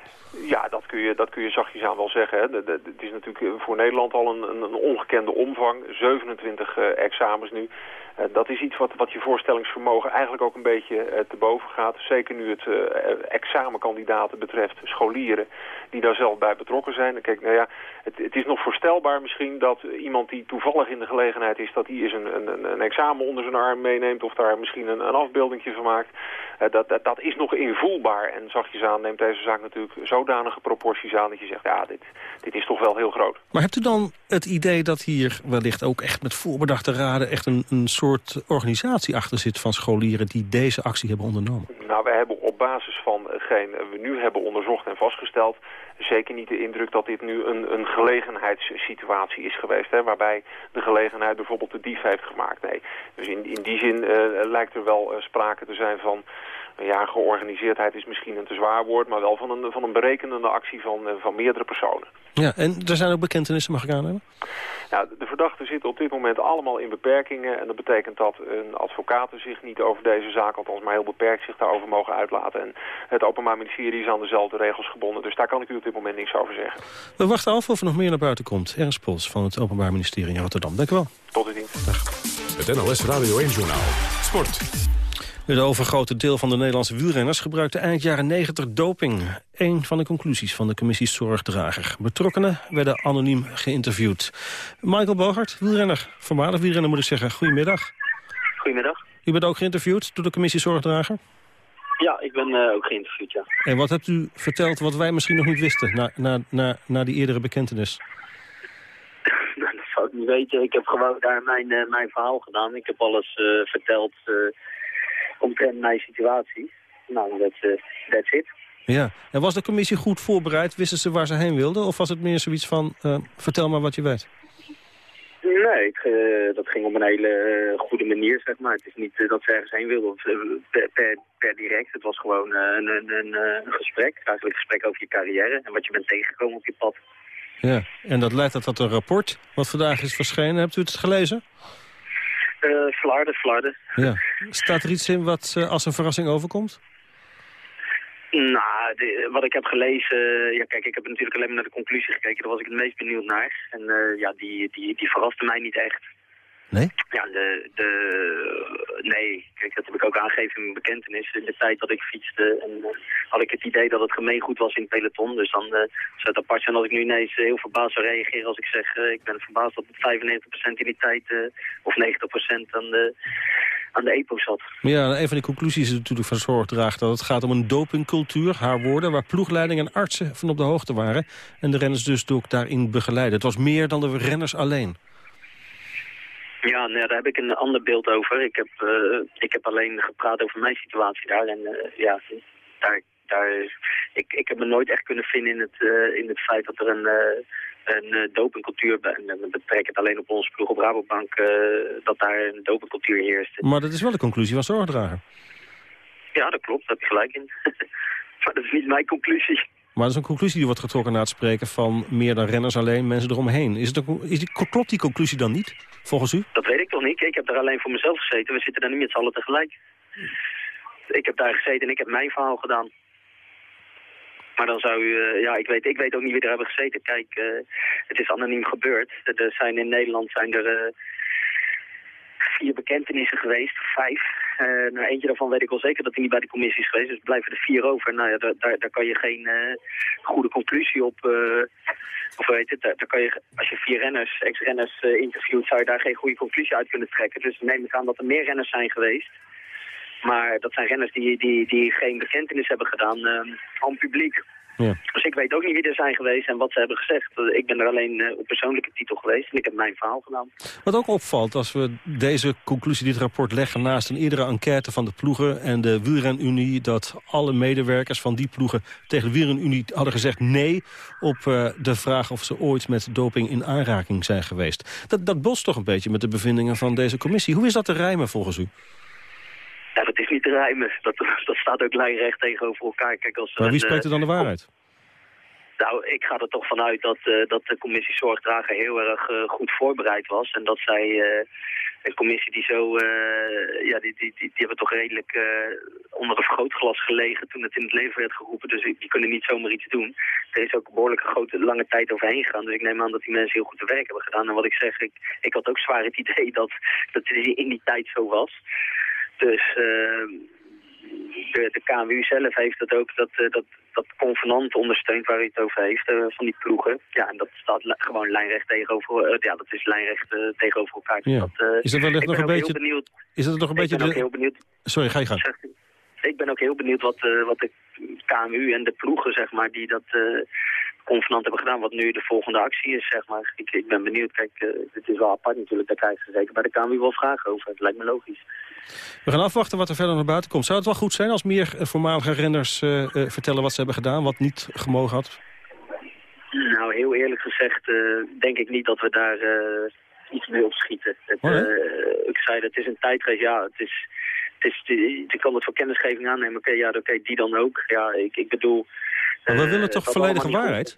Ja, dat dat kun je zachtjes aan wel zeggen. Hè. Het is natuurlijk voor Nederland al een, een, een ongekende omvang. 27 eh, examens nu. Eh, dat is iets wat, wat je voorstellingsvermogen eigenlijk ook een beetje eh, te boven gaat. Zeker nu het eh, examenkandidaten betreft, scholieren die daar zelf bij betrokken zijn. Kijk, nou ja, het, het is nog voorstelbaar misschien dat iemand die toevallig in de gelegenheid is... dat die eens een, een, een examen onder zijn arm meeneemt of daar misschien een, een afbeeldingje van maakt. Dat, dat, dat is nog invoelbaar. En zachtjes aan neemt deze zaak natuurlijk zodanige proporties aan dat je zegt... ja, dit, dit is toch wel heel groot. Maar hebt u dan het idee dat hier wellicht ook echt met voorbedachte raden... echt een, een soort organisatie achter zit van scholieren die deze actie hebben ondernomen? Nou, wij hebben op basis van hetgeen we nu hebben onderzocht en vastgesteld... zeker niet de indruk dat dit nu een, een gelegenheidssituatie is geweest... Hè, waarbij de gelegenheid bijvoorbeeld de dief heeft gemaakt. Nee. Dus in, in die zin eh, lijkt er wel eh, sprake te zijn van... Ja, georganiseerdheid is misschien een te zwaar woord... maar wel van een, van een berekenende actie van, eh, van meerdere personen. Ja, en er zijn ook bekentenissen, mag ik aannemen? Ja, de verdachten zitten op dit moment allemaal in beperkingen. En dat betekent dat een advocaten zich niet over deze zaak, althans maar heel beperkt, zich daarover mogen uitlaten. En het Openbaar Ministerie is aan dezelfde regels gebonden. Dus daar kan ik u op dit moment niks over zeggen. We wachten af of er nog meer naar buiten komt. Ernst Pols van het Openbaar Ministerie in Rotterdam. Dank u wel. Tot de dienst. Het NLS Radio 1 Journaal. Sport. Het overgrote deel van de Nederlandse wielrenners gebruikte eind jaren 90 doping. Een van de conclusies van de commissie Zorgdrager. Betrokkenen werden anoniem geïnterviewd. Michael Bogart, wielrenner, voormalig wielrenner moet ik zeggen. Goedemiddag. Goedemiddag. U bent ook geïnterviewd door de commissie Zorgdrager. Ja, ik ben eh, ook geïnterviewd, ja. En wat hebt u verteld wat wij misschien nog niet wisten... na, na, na, na die eerdere bekentenis? Nou, dat zou ik niet weten. Ik heb gewoon daar mijn, eh, mijn verhaal gedaan. Ik heb alles eh, verteld omtrent mijn situatie. Nou, dat is that's it. Ja. En was de commissie goed voorbereid? Wisten ze waar ze heen wilden? Of was het meer zoiets van, eh, vertel maar wat je weet? Nee, ik, eh, dat ging op een hele eh, goede manier, zeg maar. Het is niet eh, dat ze ergens heen wilden eh, per, per, per direct. Het was gewoon eh, een, een, een, eh, een gesprek. Eigenlijk een gesprek over je carrière en wat je bent tegengekomen op je pad. Ja. En dat leidt tot een rapport wat vandaag is verschenen. Hebt u het gelezen? Eh flarden, flarden. Ja. Staat er iets in wat eh, als een verrassing overkomt? Nou, de- wat ik heb gelezen... Ja, kijk, ik heb natuurlijk alleen maar naar de conclusie gekeken. Daar was ik het meest benieuwd naar. En eh, ja, die, die, die verraste mij niet echt. Nee? Ja, de, de... Nee, kijk, dat heb ik ook aangegeven in mijn bekentenis. In de tijd dat ik fietste en, eh, had ik het idee dat het gemeengoed was in het peloton. Dus dan eh, zou het apart zijn als ik nu ineens eh, heel verbaasd zou reageren als ik zeg... ik ben verbaasd dat 95% in die tijd, of 90% aan de, aan de EPO zat. Maar ja, een van die conclusies is natuurlijk van Zorgdrager... dat het gaat om een dopingcultuur, haar woorden... waar ploegleiding en artsen van op de hoogte waren... en de renners dus ook daarin begeleiden. Het was meer dan de renners alleen. Ja, nou, daar heb ik een ander beeld over. Ik heb, eh, ik heb alleen gepraat over mijn situatie daar. En eh, ja, daar, daar, ik, ik heb me nooit echt kunnen vinden in het, eh, in het feit dat er een, een dopingcultuur... bij- En dan betrek ik het alleen op onze ploeg op Rabobank... dat daar een dopingcultuur heerst. Maar dat is wel de conclusie van Zorgdrager. Ja, dat klopt. Daar heb je gelijk in. maar dat is niet mijn conclusie. Maar dat is een conclusie die wordt getrokken na het spreken van meer dan renners alleen, mensen eromheen. Is het is klopt die conclusie dan niet, volgens u? Dat weet ik toch niet. Ik heb daar alleen voor mezelf gezeten. We zitten daar niet met z'n allen tegelijk. ik heb daar gezeten en ik heb mijn verhaal gedaan. Maar dan zou u, eh, ja, ik weet, ik weet ook niet wie er hebben gezeten. Kijk, eh, het is anoniem gebeurd. Er zijn in Nederland zijn er eh, vier bekentenissen geweest, vijf. Uh, nou, eentje daarvan weet ik wel zeker dat hij niet bij de commissie is geweest. Dus blijven er vier over. Nou ja, daar, daar, kan je geen goede conclusie op... of weet het, daar, daar, kan je, als je vier renners, ex-renners interviewt, zou je daar geen goede conclusie uit kunnen trekken. Dus neem ik aan dat er meer renners zijn geweest. Maar dat zijn renners die, die, die geen bekentenis hebben gedaan aan publiek. Ja. Dus ik weet ook niet wie er zijn geweest en wat ze hebben gezegd. Ik ben er alleen uh, op persoonlijke titel geweest en ik heb mijn verhaal gedaan. Wat ook opvalt als we deze conclusie, dit rapport leggen... naast een eerdere enquête van de ploegen en de wielrenunie... dat alle medewerkers van die ploegen tegen de wielrenunie hadden gezegd nee... op uh, de vraag of ze ooit met doping in aanraking zijn geweest. Dat, dat bost toch een beetje met de bevindingen van deze commissie. Hoe is dat te rijmen volgens u? Ja, dat is niet te rijmen. Dat, dat staat ook lijnrecht tegenover elkaar. Kijk, als, maar wie spreekt er dan de waarheid? Nou, ik ga er toch vanuit dat, uh, dat de commissie Zorgdrager heel erg uh, goed voorbereid was. En dat zij, uh, een commissie die zo, ja, die, die, die, die, hebben toch redelijk onder een vergrootglas gelegen toen het in het leven werd geroepen. Dus die kunnen niet zomaar iets doen. Er is ook een behoorlijke grote, lange tijd overheen gegaan. Dus ik neem aan dat die mensen heel goed te werk hebben gedaan. En wat ik zeg, ik, ik had ook zwaar het idee dat, dat het in die tijd zo was. Dus uh, de, de KMU zelf heeft dat ook, dat, uh, dat, dat convenant ondersteunt waar hij het over heeft, uh, van die ploegen. Ja, en dat staat gewoon lijnrecht tegenover, ja, dat is lijnrecht tegenover elkaar. Dus ja. dat, is dat wellicht nog een beetje... Benieuwd, is dat nog een beetje de... heel benieuwd. Sorry, ga je gang. Ik ben ook heel benieuwd wat, wat de KMU en de ploegen, zeg maar, die dat convenant hebben gedaan, wat nu de volgende actie is, zeg maar. Ik, ik ben benieuwd, kijk, uh, het is wel apart natuurlijk, daar krijgen ze zeker bij de KMU wel vragen over. Het lijkt me logisch. We gaan afwachten wat er verder naar buiten komt. Zou het wel goed zijn als meer eh, voormalige renners uh, uh, vertellen wat ze hebben gedaan, wat niet gemogen had? Nou, heel eerlijk gezegd denk ik niet dat we daar iets mee op schieten. Het, oh, ik zei, dat het is een tijdreis, ja, het is... Het is, je kan het voor kennisgeving aannemen. Oké, ja, oké, die dan ook. Ja, ik, ik bedoel... Maar we willen toch volledige waarheid?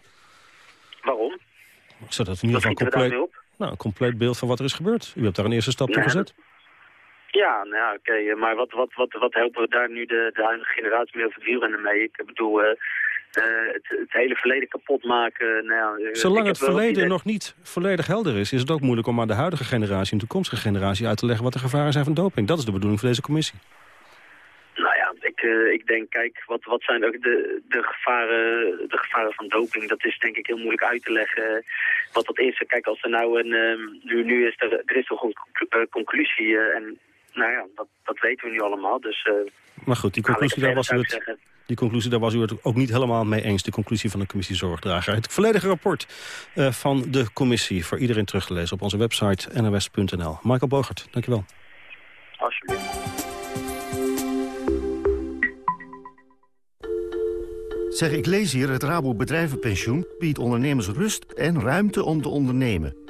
Waarom? Zodat in ieder geval compleet, nou, een compleet beeld van wat er is gebeurd. U hebt daar een eerste stap toe gezet. Ja, nou ja, oké. maar wat, wat, wat, wat helpen we daar nu de, de huidige generatie mee over wielrennen mee? Ik bedoel, uh, het, het, hele verleden kapot maken. Nou, ja, Zolang het verleden nog niet volledig helder is... is het ook moeilijk om aan de huidige generatie en toekomstige generatie uit te leggen... wat de gevaren zijn van doping. Dat is de bedoeling van deze commissie. Nou ja, ik, uh, ik denk, kijk, wat, wat zijn ook de, de, gevaren, de gevaren van doping? Dat is denk ik heel moeilijk uit te leggen wat dat is. Kijk, als er nou een... nu, nu is er, er is toch een conclusie en nou ja, dat, dat weten we nu allemaal. Dus, uh, maar goed, die conclusie, daar was u het, die conclusie, daar was u het ook niet helemaal mee eens. De conclusie van de commissie Zorgdrager. Het volledige rapport uh, van de commissie voor iedereen terug te lezen op onze website nws.nl. Michael Bogert, dankjewel. Alsjeblieft. Zeg, ik lees hier, het Rabo Bedrijvenpensioen biedt ondernemers rust en ruimte om te ondernemen.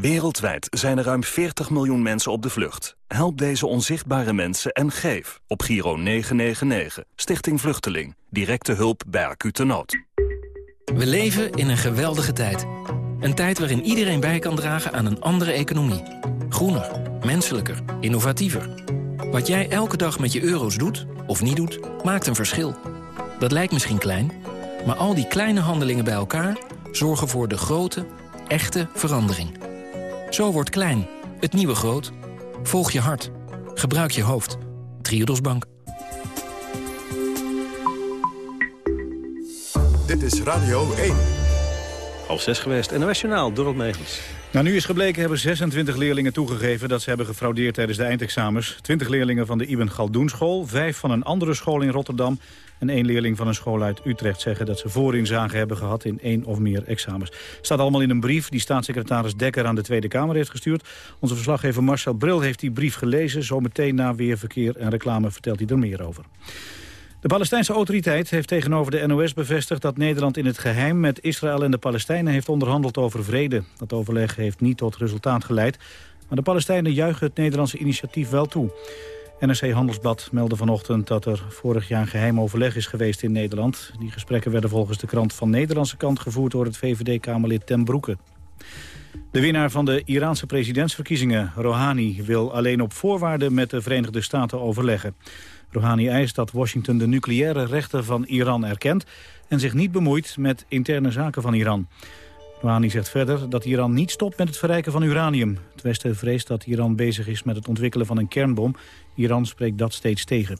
Wereldwijd zijn er ruim 40 miljoen mensen op de vlucht. Help deze onzichtbare mensen en geef op Giro 999. Stichting Vluchteling. Directe hulp bij acute nood. We leven in een geweldige tijd. Een tijd waarin iedereen bij kan dragen aan een andere economie. Groener, menselijker, innovatiever. Wat jij elke dag met je euro's doet, of niet doet, maakt een verschil. Dat lijkt misschien klein, maar al die kleine handelingen bij elkaar... zorgen voor de grote, echte verandering. Zo wordt klein, het nieuwe groot. Volg je hart. Gebruik je hoofd. Triodos Bank. Dit is Radio 1. Half zes geweest. En Nationaal, Dorot Megens. Nou, nu is gebleken hebben 26 leerlingen toegegeven dat ze hebben gefraudeerd tijdens de eindexamens. 20 leerlingen van de Ibn Galdoen school, vijf van een andere school in Rotterdam en één leerling van een school uit Utrecht zeggen dat ze voorinzage hebben gehad in één of meer examens. Staat allemaal in een brief die staatssecretaris Dekker aan de Tweede Kamer heeft gestuurd. Onze verslaggever Marcel Bril heeft die brief gelezen. Zometeen na weer verkeer en reclame vertelt hij er meer over. De Palestijnse autoriteit heeft tegenover de NOS bevestigd dat Nederland in het geheim met Israël en de Palestijnen heeft onderhandeld over vrede. Dat overleg heeft niet tot resultaat geleid, maar de Palestijnen juichen het Nederlandse initiatief wel toe. NRC Handelsblad meldde vanochtend dat er vorig jaar een geheim overleg is geweest in Nederland. Die gesprekken werden volgens de krant van Nederlandse kant gevoerd door het VVD-Kamerlid Ten Broeke. De winnaar van de Iraanse presidentsverkiezingen, Rouhani, wil alleen op voorwaarden met de Verenigde Staten overleggen. Rouhani eist dat Washington de nucleaire rechten van Iran erkent... en zich niet bemoeit met interne zaken van Iran. Rouhani zegt verder dat Iran niet stopt met het verrijken van uranium. Het Westen vreest dat Iran bezig is met het ontwikkelen van een kernbom. Iran spreekt dat steeds tegen.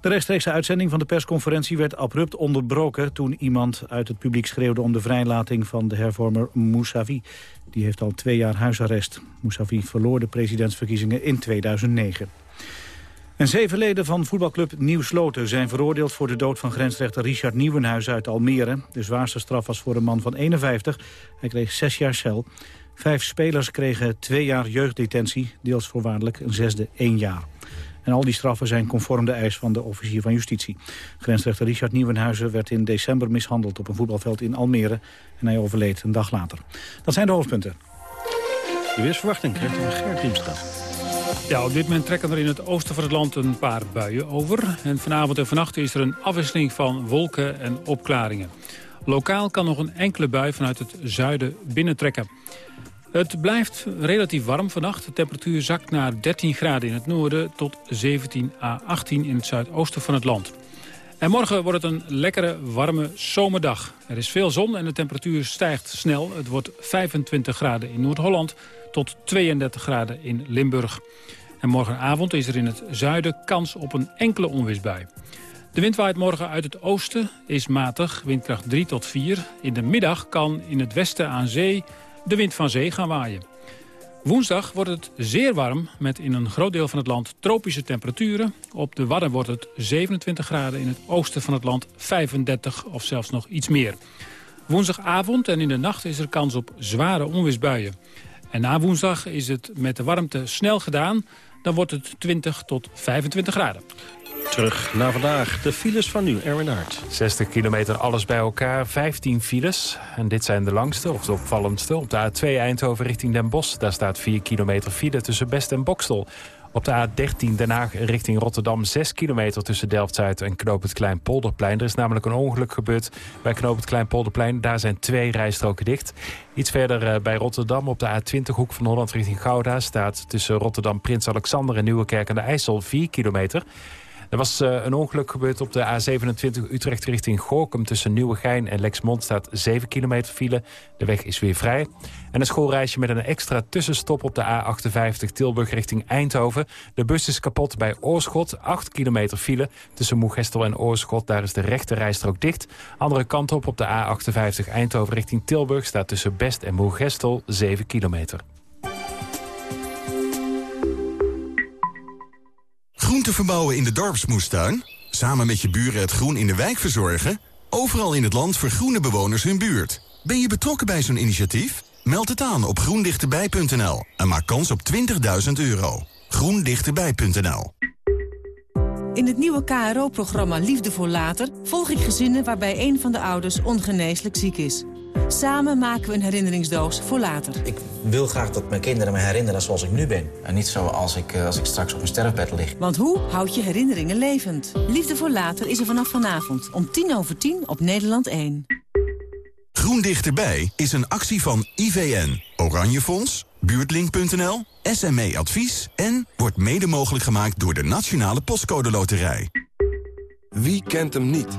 De rechtstreekse uitzending van de persconferentie werd abrupt onderbroken... toen iemand uit het publiek schreeuwde om de vrijlating van de hervormer Mousavi. Die heeft al twee jaar huisarrest. Mousavi verloor de presidentsverkiezingen in 2009. En zeven leden van voetbalclub Nieuw Sloten zijn veroordeeld voor de dood van grensrechter Richard Nieuwenhuis uit Almere. De zwaarste straf was voor een man van 51. Hij kreeg zes jaar cel. Vijf spelers kregen twee jaar jeugddetentie, deels voorwaardelijk een zesde één jaar. En al die straffen zijn conform de eis van de officier van justitie. Grensrechter Richard Nieuwenhuizen werd in december mishandeld op een voetbalveld in Almere. En hij overleed een dag later. Dat zijn de hoofdpunten. De weersverwachting krijgt een Gert. Ja, op dit moment trekken er in het oosten van het land een paar buien over. En vanavond en vannacht is er een afwisseling van wolken en opklaringen. Lokaal kan nog een enkele bui vanuit het zuiden binnentrekken. Het blijft relatief warm vannacht. De temperatuur zakt naar 13 graden in het noorden tot 17 à 18 in het zuidoosten van het land. En morgen wordt het een lekkere, warme zomerdag. Er is veel zon en de temperatuur stijgt snel. Het wordt 25 graden in Noord-Holland tot 32 graden in Limburg. En morgenavond is er in het zuiden kans op een enkele onweersbui. De wind waait morgen uit het oosten, is matig, windkracht 3 tot 4. In de middag kan in het westen aan zee de wind van zee gaan waaien. Woensdag wordt het zeer warm met in een groot deel van het land tropische temperaturen. Op de Wadden wordt het 27 graden, in het oosten van het land 35 of zelfs nog iets meer. Woensdagavond en in de nacht is er kans op zware onweersbuien. En na woensdag is het met de warmte snel gedaan. Dan wordt het 20 tot 25 graden. Terug naar vandaag. De files van nu, Erwin Hart. 60 kilometer alles bij elkaar, 15 files. En dit zijn de langste, of de opvallendste. Op de A2 Eindhoven richting Den Bosch. Daar staat 4 kilometer file tussen Best en Bokstel. Op de A13 Den Haag richting Rotterdam 6 kilometer tussen Delft-Zuid en Knoop het Kleinpolderplein. Er is namelijk een ongeluk gebeurd bij Knoop het Kleinpolderplein. Daar zijn twee rijstroken dicht. Iets verder eh, bij Rotterdam op de A20 hoek van Holland richting Gouda... staat tussen Rotterdam Prins Alexander en Nieuwekerk aan de IJssel 4 kilometer. Er was uh, een ongeluk gebeurd op de A27 Utrecht richting Gorkum... tussen Nieuwegein en Lexmond staat 7 kilometer file. De weg is weer vrij. En een schoolreisje met een extra tussenstop op de A58 Tilburg richting Eindhoven. De bus is kapot bij Oorschot. 8 kilometer file tussen Moegestel en Oorschot. Daar is de rechte rijstrook dicht. Andere kant op op de A58 Eindhoven richting Tilburg... staat tussen Best en Moegestel 7 kilometer. Groente verbouwen in de dorpsmoestuin? Samen met je buren het groen in de wijk verzorgen? Overal in het land vergroenen bewoners hun buurt. Ben je betrokken bij zo'n initiatief? Meld het aan op groendichterbij.nl en maak kans op 20.000 euro. groendichterbij.nl In het nieuwe KRO-programma Liefde voor Later... volg ik gezinnen waarbij een van de ouders ongeneeslijk ziek is. Samen maken we een herinneringsdoos voor later. Ik wil graag dat mijn kinderen me herinneren zoals ik nu ben. En niet zoals ik, als ik straks op mijn sterfbed lig. Want hoe houd je herinneringen levend? Liefde voor Later is er vanaf vanavond om tien over tien op Nederland 1. Groen Dichterbij is een actie van IVN, Oranje Fonds, Buurtlink.nl, SME Advies... en wordt mede mogelijk gemaakt door de Nationale Postcode Loterij. Wie kent hem niet?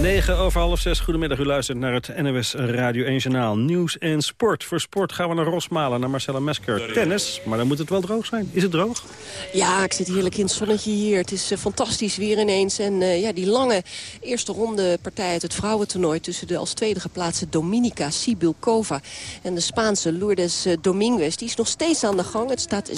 9 over half 6. Goedemiddag, u luistert naar het NOS Radio 1 Journaal. Nieuws en sport. Voor sport gaan we naar Rosmalen, naar Marcella Mesker. Tennis, maar dan moet het wel droog zijn. Is het droog? Ja, ik zit heerlijk in het zonnetje hier. Het is uh, fantastisch weer ineens. En uh, ja, die lange eerste ronde partij uit het vrouwentoernooi... tussen de als tweede geplaatste Dominika Sibulkova en de Spaanse Lourdes uh, Dominguez... die is nog steeds aan de gang. Het staat 6-5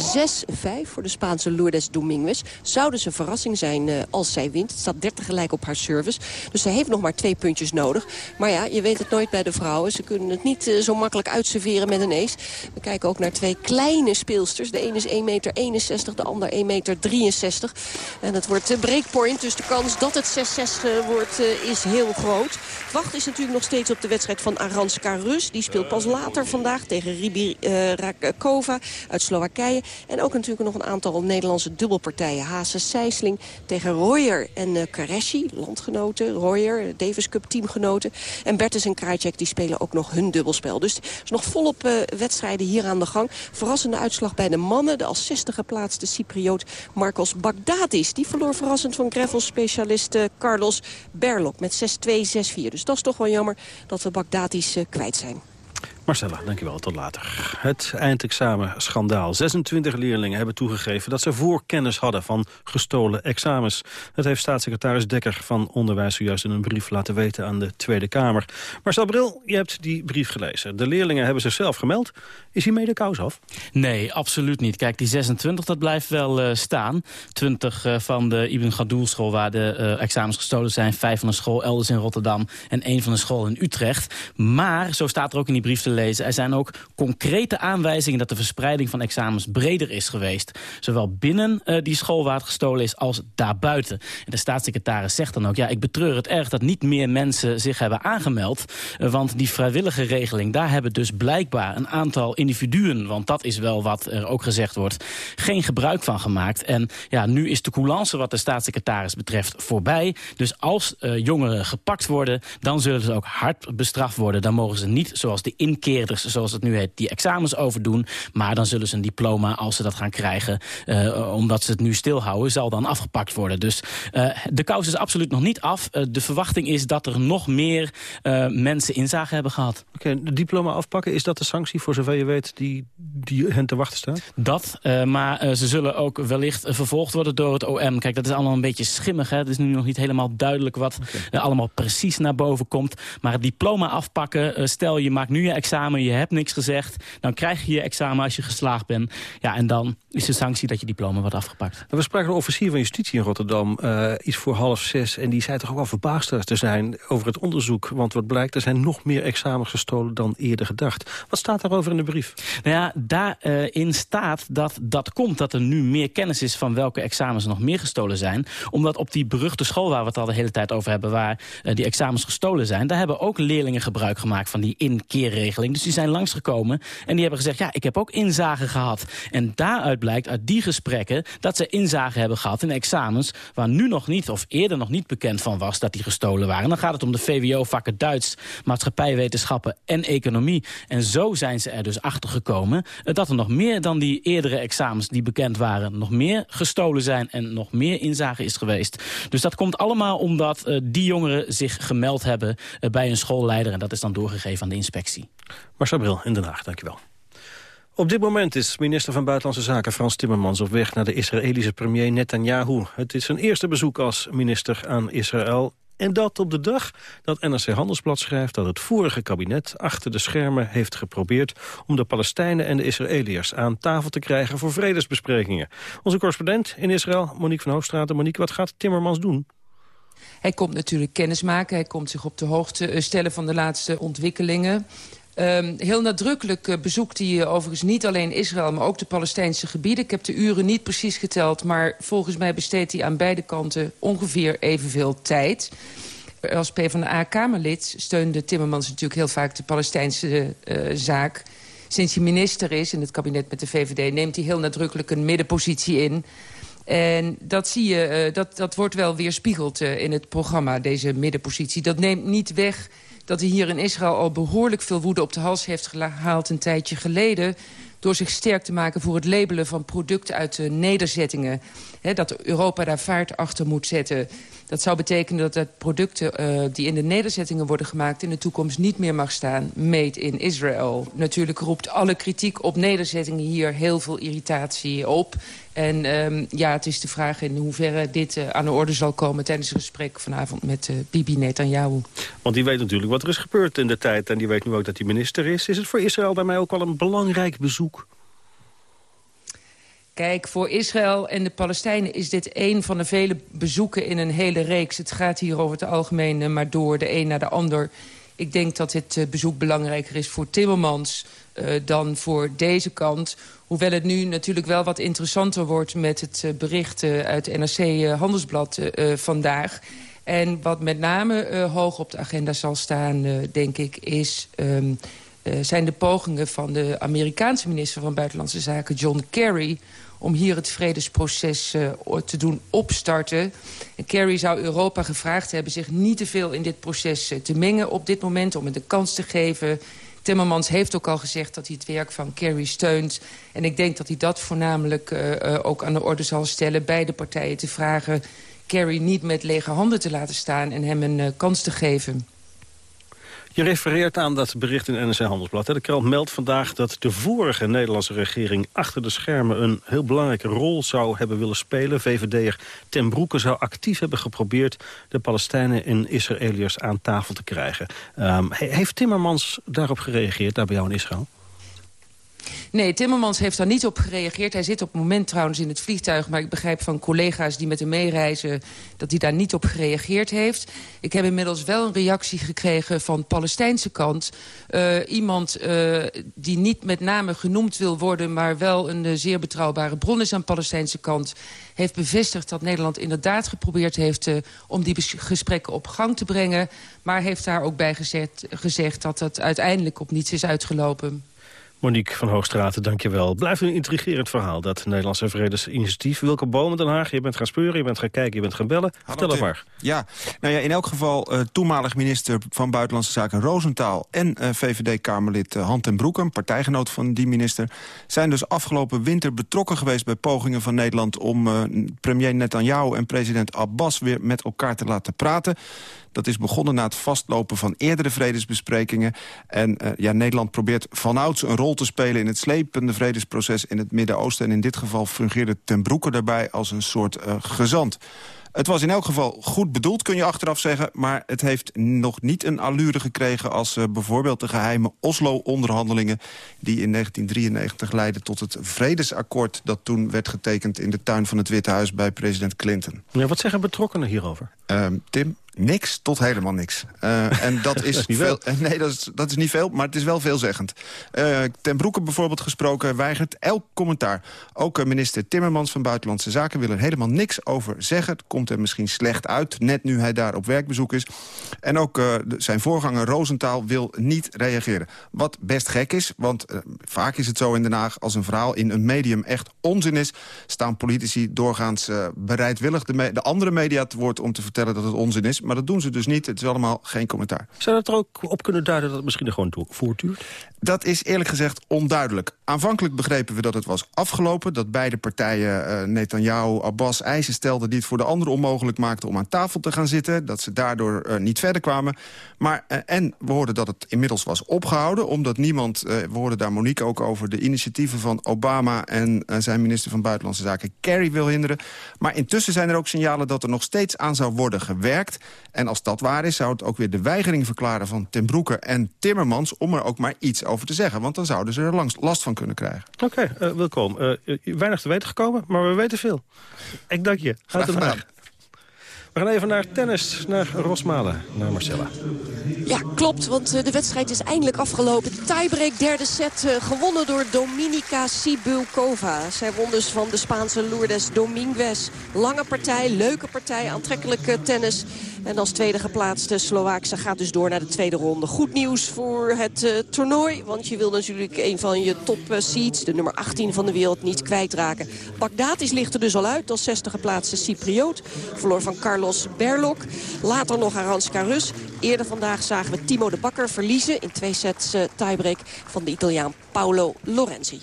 voor de Spaanse Lourdes Dominguez. Zou dus een verrassing zijn als zij wint. Het staat 30 gelijk op haar service. Dus zij heeft nog maar twee puntjes nodig. Maar ja, je weet het nooit bij de vrouwen. Ze kunnen het niet uh, zo makkelijk uitserveren met een ace. We kijken ook naar twee kleine speelsters. De ene is 1,61 meter, de ander 1,63 meter. En het wordt uh, breakpoint, dus de kans dat het 6-6 uh, wordt is heel groot. Wacht is natuurlijk nog steeds op de wedstrijd van Aranska Rus. Die speelt pas later vandaag tegen Ribi Rakova uit Slowakije. En ook natuurlijk nog een aantal Nederlandse dubbelpartijen. Haase Sijsling tegen Royer en Kareshi, landgenoten. Royer, Davis Cup teamgenoten. En Bertes en Krajcek die spelen ook nog hun dubbelspel. Dus is nog volop uh, wedstrijden hier aan de gang. Verrassende uitslag bij de mannen. De als 60 geplaatste Cypriot Marcos Bagdatis. Die verloor verrassend van Gravel-specialist uh, Carlos Berlok met 6-2, 6-4. Dus dat is toch wel jammer dat we Bagdatis uh, kwijt zijn. Marcella, dankjewel. Tot later. Het eindexamen-schandaal. 26 leerlingen hebben toegegeven dat ze voorkennis hadden van gestolen examens. Dat heeft staatssecretaris Dekker van Onderwijs zojuist in een brief laten weten aan de Tweede Kamer. Marcel Bril, je hebt die brief gelezen. De leerlingen hebben zichzelf gemeld. Is hiermee de kous af? Nee, absoluut niet. Kijk, die 26, dat blijft wel uh, staan. 20 uh, van de Ibn Gadoul school waar de uh, examens gestolen zijn. Vijf van de school elders in Rotterdam en één van de school in Utrecht. Maar, zo staat er ook in die brief lezen. Er zijn ook concrete aanwijzingen dat de verspreiding van examens breder is geweest. Zowel binnen uh, die school waar het gestolen is als daarbuiten. En de staatssecretaris zegt dan ook, ja, ik betreur het erg dat niet meer mensen zich hebben aangemeld. Uh, want die vrijwillige regeling, daar hebben dus blijkbaar een aantal individuen, want dat is wel wat er ook gezegd wordt, geen gebruik van gemaakt. En ja, nu is de coulance wat de staatssecretaris betreft voorbij. Dus als uh, jongeren gepakt worden, dan zullen ze ook hard bestraft worden. Dan mogen ze niet, zoals de zoals het nu heet, die examens overdoen. Maar dan zullen ze een diploma, als ze dat gaan krijgen, uh, omdat ze het nu stilhouden, zal dan afgepakt worden. Dus uh, de kous is absoluut nog niet af. Uh, de verwachting is dat er nog meer mensen inzage hebben gehad. Oké, okay, de diploma afpakken, is dat de sanctie voor zover je weet die, die hen te wachten staat? Dat, maar ze zullen ook wellicht vervolgd worden door het OM. Kijk, dat is allemaal een beetje schimmig. Hè? Het is nu nog niet helemaal duidelijk wat okay. allemaal precies naar boven komt. Maar het diploma afpakken, stel je maakt nu je examen, je hebt niks gezegd. Dan krijg je je examen als je geslaagd bent. Ja, en dan is de sanctie dat je diploma wordt afgepakt. We spraken een officier van justitie in Rotterdam, uh, iets voor half zes. En die zei toch ook wel verbaasd te zijn over het onderzoek. Want wat blijkt, er zijn nog meer examens gestolen dan eerder gedacht. Wat staat daarover in de brief? Nou ja, daarin uh, staat dat dat komt dat er nu meer kennis is van welke examens nog meer gestolen zijn. Omdat op die beruchte school waar we het al de hele tijd over hebben, waar uh, die examens gestolen zijn, daar hebben ook leerlingen gebruik gemaakt van die inkeerregeling. Dus die zijn langsgekomen en die hebben gezegd, ja, ik heb ook inzage gehad. En daaruit blijkt uit die gesprekken dat ze inzage hebben gehad in examens waar nu nog niet of eerder nog niet bekend van was dat die gestolen waren. Dan gaat het om de VWO-vakken Duits, maatschappijwetenschappen en economie. En zo zijn ze er dus achter gekomen dat er nog meer dan die eerdere examens die bekend waren, nog meer gestolen zijn en nog meer inzage is geweest. Dus dat komt allemaal omdat uh, die jongeren zich gemeld hebben uh, bij een schoolleider en dat is dan doorgegeven aan de inspectie. Marcel Bril in Den Haag, dankjewel. Op dit moment is minister van Buitenlandse Zaken Frans Timmermans op weg naar de Israëlische premier Netanyahu. Het is zijn eerste bezoek als minister aan Israël. En dat op de dag dat NRC Handelsblad schrijft dat het vorige kabinet achter de schermen heeft geprobeerd om de Palestijnen en de Israëliërs aan tafel te krijgen voor vredesbesprekingen. Onze correspondent in Israël, Monique van Hoogstraat. Monique, wat gaat Timmermans doen? Hij komt natuurlijk kennis maken. Hij komt zich op de hoogte stellen van de laatste ontwikkelingen. Um, heel nadrukkelijk uh, bezoekt hij uh, overigens niet alleen Israël... maar ook de Palestijnse gebieden. Ik heb de uren niet precies geteld... maar volgens mij besteedt hij aan beide kanten ongeveer evenveel tijd. Als PvdA-Kamerlid steunde Timmermans natuurlijk heel vaak de Palestijnse zaak. Sinds hij minister is in het kabinet met de VVD... neemt hij heel nadrukkelijk een middenpositie in... En dat zie je, dat, dat wordt wel weerspiegeld in het programma, deze middenpositie. Dat neemt niet weg dat hij hier in Israël al behoorlijk veel woede op de hals heeft gehaald een tijdje geleden door zich sterk te maken voor het labelen van producten uit de nederzettingen. dat Europa daar vaart achter moet zetten. Dat zou betekenen dat het producten uh, die in de nederzettingen worden gemaakt... in de toekomst niet meer mag staan, made in Israel. Natuurlijk roept alle kritiek op nederzettingen hier heel veel irritatie op. En um, ja, het is de vraag in hoeverre dit uh, aan de orde zal komen... tijdens het gesprek vanavond met uh, Bibi Netanyahu. Want die weet natuurlijk wat er is gebeurd in de tijd... en die weet nu ook dat hij minister is. Is het voor Israël daarmee ook wel een belangrijk bezoek? Kijk, voor Israël en de Palestijnen is dit een van de vele bezoeken in een hele reeks. Het gaat hier over het algemeen eh, maar door de een naar de ander. Ik denk dat dit eh, bezoek belangrijker is voor Timmermans uh, dan voor deze kant. Hoewel het nu natuurlijk wel wat interessanter wordt... met het bericht uh, uit NRC Handelsblad vandaag. En wat met name hoog op de agenda zal staan, denk ik, is... Um, uh, zijn de pogingen van de Amerikaanse minister van Buitenlandse Zaken, John Kerry om hier het vredesproces uh, te doen opstarten. En Kerry zou Europa gevraagd hebben zich niet te veel in dit proces uh, te mengen op dit moment... om het de kans te geven. Timmermans heeft ook al gezegd dat hij het werk van Kerry steunt. En ik denk dat hij dat voornamelijk ook aan de orde zal stellen... beide partijen te vragen Kerry niet met lege handen te laten staan... en hem een kans te geven. Je refereert aan dat bericht in NRC Handelsblad. De krant meldt vandaag dat de vorige Nederlandse regering... achter de schermen een heel belangrijke rol zou hebben willen spelen. VVD'er Ten Broeke zou actief hebben geprobeerd... de Palestijnen en Israëliërs aan tafel te krijgen. Um, heeft Timmermans daarop gereageerd, daar bij jou in Israël? Nee, Timmermans heeft daar niet op gereageerd. Hij zit op het moment trouwens in het vliegtuig... maar ik begrijp van collega's die met hem meereizen... dat hij daar niet op gereageerd heeft. Ik heb inmiddels wel een reactie gekregen van de Palestijnse kant. Uh, iemand uh, die niet met name genoemd wil worden... maar wel een uh, zeer betrouwbare bron is aan de Palestijnse kant... heeft bevestigd dat Nederland inderdaad geprobeerd heeft... om die gesprekken op gang te brengen. Maar heeft daar ook bij gezegd dat het uiteindelijk op niets is uitgelopen. Monique van Hoogstraten, dankjewel. Blijft een intrigerend verhaal, dat Nederlandse Vredesinitiatief. Wilke Bomen, Den Haag, je bent gaan speuren, je bent gaan kijken, je bent gaan bellen. Vertel het maar. Ja, nou ja, in elk geval uh, toenmalig minister van Buitenlandse Zaken Roosentaal... en uh, VVD-Kamerlid uh, Han ten Broek, een partijgenoot van die minister... zijn dus afgelopen winter betrokken geweest bij pogingen van Nederland... om premier Netanyahu en president Abbas weer met elkaar te laten praten. Dat is begonnen na het vastlopen van eerdere vredesbesprekingen. En uh, ja, Nederland probeert vanouds een rol te spelen... in het slepende vredesproces in het Midden-Oosten. En in dit geval fungeerde Ten Broeke daarbij als een soort uh, gezant. Het was in elk geval goed bedoeld, kun je achteraf zeggen... maar het heeft nog niet een allure gekregen als uh, bijvoorbeeld de geheime Oslo-onderhandelingen... die in 1993 leidden tot het vredesakkoord... dat toen werd getekend in de tuin van het Witte Huis bij president Clinton. Ja, wat zeggen betrokkenen hierover? Uh, Tim, Niks tot helemaal niks. Uh, en dat is, is veel. Veel, nee, dat is, dat is niet veel, maar het is wel veelzeggend. Uh, ten Broeke bijvoorbeeld gesproken weigert elk commentaar. Ook minister Timmermans van Buitenlandse Zaken wil er helemaal niks over zeggen. Het komt hem misschien slecht uit, net nu hij daar op werkbezoek is. En ook zijn voorganger Roosentaal wil niet reageren. Wat best gek is, want vaak is het zo in Den Haag... als een verhaal in een medium echt onzin is... staan politici doorgaans bereidwillig de, de andere media te woord... om te vertellen dat het onzin is maar dat doen ze dus niet. Het is allemaal geen commentaar. Zou dat er ook op kunnen duiden dat het misschien er gewoon voortduurt? Dat is eerlijk gezegd onduidelijk. Aanvankelijk begrepen we dat het was afgelopen. Dat beide partijen, uh, Netanyahu, Abbas, eisen stelden... die het voor de anderen onmogelijk maakten om aan tafel te gaan zitten. Dat ze daardoor uh, niet verder kwamen. Maar, uh, en we hoorden dat het inmiddels was opgehouden. Omdat niemand, we hoorden daar Monique ook over... de initiatieven van Obama en zijn minister van Buitenlandse Zaken Kerry wil hinderen. Maar intussen zijn er ook signalen dat er nog steeds aan zou worden gewerkt. En als dat waar is, zou het ook weer de weigering verklaren van Ten Broeke en Timmermans... om er ook maar iets over te zeggen. Want dan zouden ze er langs last van kunnen krijgen. Oké, okay, welkom. Weinig te weten gekomen, maar we weten veel. Ik dank je. Graag gedaan. We gaan even naar tennis, naar Rosmalen, naar Marcella. Ja, klopt, want eh, de wedstrijd is eindelijk afgelopen. Tiebreak, derde set, eh, gewonnen door Dominika Sibulkova. Zij won dus van de Spaanse Lourdes Dominguez. Lange partij, leuke partij, aantrekkelijke tennis. En als tweede geplaatste Slovaakse gaat dus door naar de tweede ronde. Goed nieuws voor het uh, toernooi, want je wil natuurlijk een van je top seeds... de nummer 18 van de wereld, niet kwijtraken. Bagdatis ligt er dus al uit als zesde geplaatste Cypriot. Verloor van Carlos Berlok. Later nog Aranska Rus. Eerder vandaag zagen we Timo de Bakker verliezen... in twee sets uh, tiebreak van de Italiaan Paolo Lorenzi.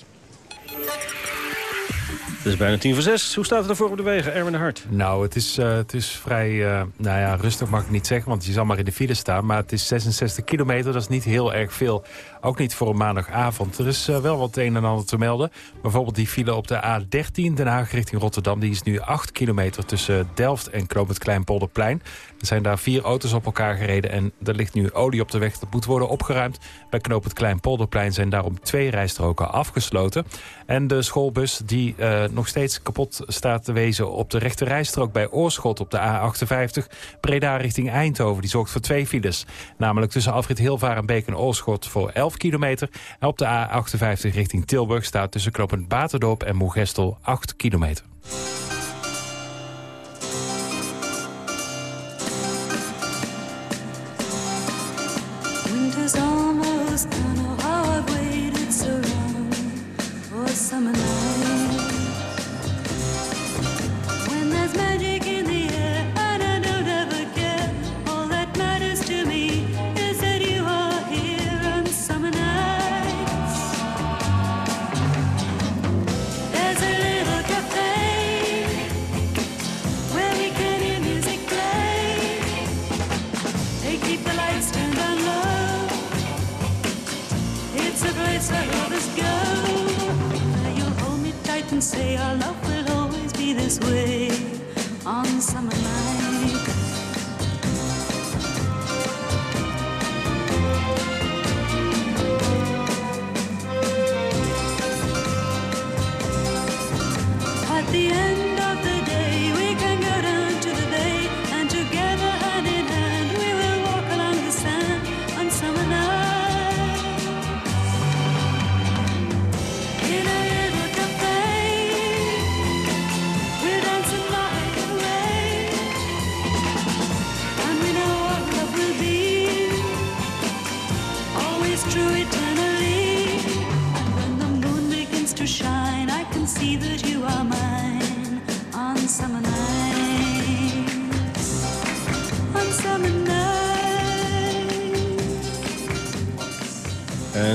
Het is bijna tien voor zes. Hoe staat het ervoor op de wegen, Erwin de Hart? Nou, het is, uh, het is vrij, uh, nou ja, rustig mag ik niet zeggen, want je zal maar in de file staan. Maar het is 66 kilometer, dat is niet heel erg veel. Ook niet voor een maandagavond. Er is uh, wel wat een en ander te melden. Bijvoorbeeld die file op de A13, Den Haag richting Rotterdam. Die is nu 8 kilometer tussen Delft en Knoop het Kleinpolderplein. Er zijn daar vier auto's op elkaar gereden en er ligt nu olie op de weg. Dat moet worden opgeruimd. Bij Knoop het Kleinpolderplein zijn daarom twee rijstroken afgesloten. En de schoolbus die uh, nog steeds kapot staat te wezen op de rechte rijstrook bij Oorschot op de A58. Breda richting Eindhoven, die zorgt voor twee files. Namelijk tussen Alfred Hilvarenbeek en Oorschot voor 11 kilometer. En op de A58 richting Tilburg staat tussen knooppunt Baterdorp en Moergestel 8 kilometer. Say our love will always be this way on summer nights.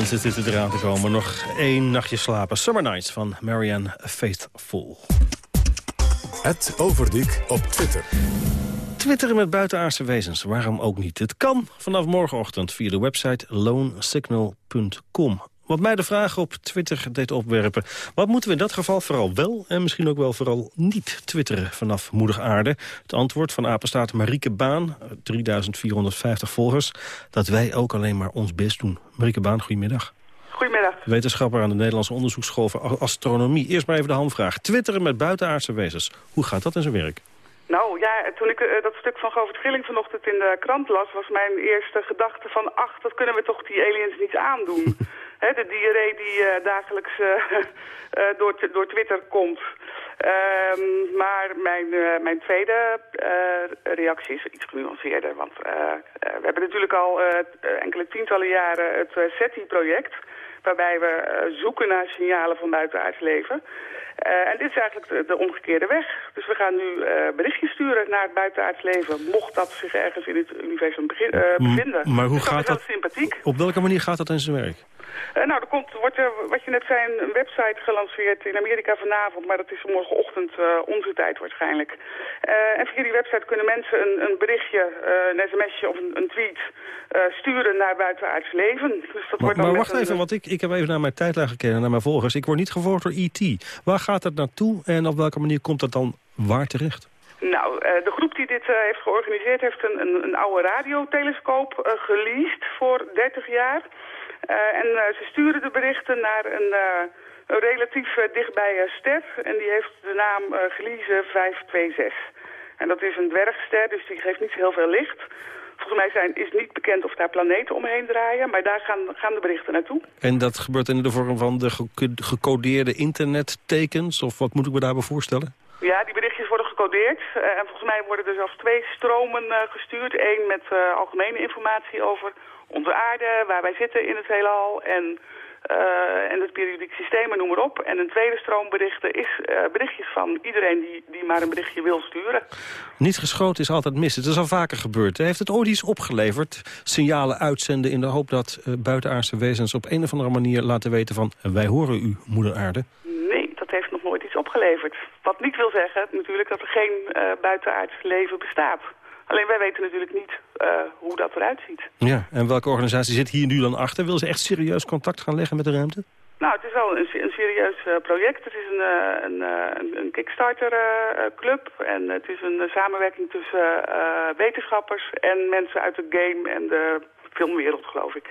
En ze zitten eraan te komen. Nog één nachtje slapen. Summer Nights van Marianne Faithful. Het Overdiek op Twitter. Twitteren met buitenaardse wezens, waarom ook niet? Het kan vanaf morgenochtend via de website lonesignal.com. Wat mij de vraag op Twitter deed opwerpen... wat moeten we in dat geval vooral wel en misschien ook wel vooral niet twitteren vanaf moedig aarde? Het antwoord van apenstaat Marieke Baan, 3450 volgers... dat wij ook alleen maar ons best doen. Marieke Baan, goedemiddag. Goedemiddag. Wetenschapper aan de Nederlandse Onderzoeksschool voor Astronomie. Eerst maar even de handvraag. Twitteren met buitenaardse wezens. Hoe gaat dat in zijn werk? Nou ja, toen ik eh, dat stuk van Govert Gilling vanochtend in de krant las... was mijn eerste gedachte van... ach, dat kunnen we toch die aliens niet aandoen. De diarree die eh, dagelijks eh, eh, door, door Twitter komt. Ehm, maar mijn, mijn tweede reactie is iets genuanceerder. Want we hebben natuurlijk al enkele tientallen jaren het SETI-project... waarbij we zoeken naar signalen van buitenaards leven... En dit is eigenlijk de, de omgekeerde weg. Dus we gaan nu berichtjes sturen naar het buitenaards leven... mocht dat zich ergens in het universum begin, bevinden. maar hoe Dus dat gaat dat? sympathiek. Op welke manier gaat dat in zijn werk? Eh, nou, er komt, wordt, er, wat je net zei, een website gelanceerd in Amerika vanavond, maar dat is morgenochtend eh, onze tijd waarschijnlijk. Eh, en via die website kunnen mensen een, een berichtje, eh, een sms'je of een, een tweet eh, sturen naar buitenaards leven. Dus dat Maar, wordt dan maar wacht een- even, want ik, ik heb even naar mijn tijdlijn gekeken, naar mijn volgers. Ik word niet gevolgd door E.T. Waar gaat dat naartoe en op welke manier komt dat dan waar terecht? Nou, eh, de groep die dit eh, heeft georganiseerd heeft een, een, een oude radiotelescoop eh geleased voor 30 jaar. Eh, en eh, ze sturen de berichten naar een, eh, een relatief dichtbij ster. En die heeft de naam Gliese 526. En dat is een dwergster, dus die geeft niet heel veel licht. Volgens mij zijn, is niet bekend of daar planeten omheen draaien, maar daar gaan, gaan de berichten naartoe. En dat gebeurt in de vorm van de ge- gecodeerde internettekens? Of wat moet ik me daarbij voorstellen? Ja, die berichtjes worden gecodeerd. en volgens mij worden er zelfs twee stromen gestuurd. Eén met algemene informatie over onze aarde, waar wij zitten in het heelal en, eh, en het periodiek systeem en noem maar op. En een tweede stroom berichten is eh, berichtjes van iedereen die, die maar een berichtje wil sturen. Niet geschoten is altijd mis. Het is al vaker gebeurd. Heeft het ooit iets opgeleverd? Signalen uitzenden in de hoop dat eh, buitenaardse wezens op een of andere manier laten weten van... wij horen u, moeder aarde. Nee, dat heeft nog nooit iets opgeleverd. Wat niet wil zeggen natuurlijk dat er geen buitenaards leven bestaat. Alleen wij weten natuurlijk niet eh, hoe dat eruit ziet. Ja, en welke organisatie zit hier nu dan achter? Wil ze echt serieus contact gaan leggen met de ruimte? Nou, het is wel een, een serieus eh, project. Het is een, eh, een, een, Kickstarter-club. en het is een samenwerking tussen wetenschappers en mensen uit de game en de filmwereld, geloof ik.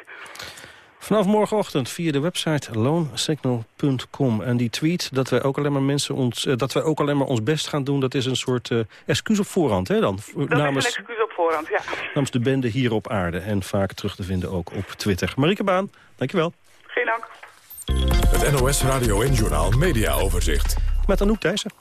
Vanaf morgenochtend via de website loansignal.com. En die tweet dat wij ook alleen maar mensen ons, eh, dat wij ook alleen maar ons best gaan doen, dat is een soort eh, excuus op voorhand, hè dan? Dat namens, is een excuus op voorhand, ja. namens de bende hier op aarde. En vaak terug te vinden ook op Twitter. Marieke Baan, dankjewel. Geen dank. Het NOS Radio en Journaal Media Overzicht. Met Anouk Thijssen.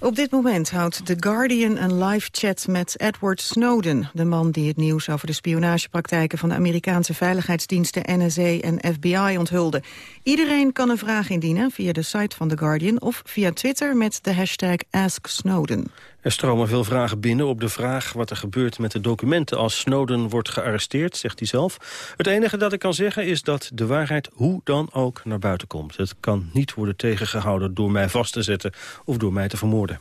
Op dit moment houdt The Guardian een live chat met Edward Snowden... de man die het nieuws over de spionagepraktijken... van de Amerikaanse veiligheidsdiensten NSA en FBI onthulde. Iedereen kan een vraag indienen via de site van The Guardian... of via Twitter met de hashtag AskSnowden. Er stromen veel vragen binnen op de vraag wat er gebeurt met de documenten als Snowden wordt gearresteerd, zegt hij zelf. Het enige dat ik kan zeggen is dat de waarheid hoe dan ook naar buiten komt. Het kan niet worden tegengehouden door mij vast te zetten of door mij te vermoorden.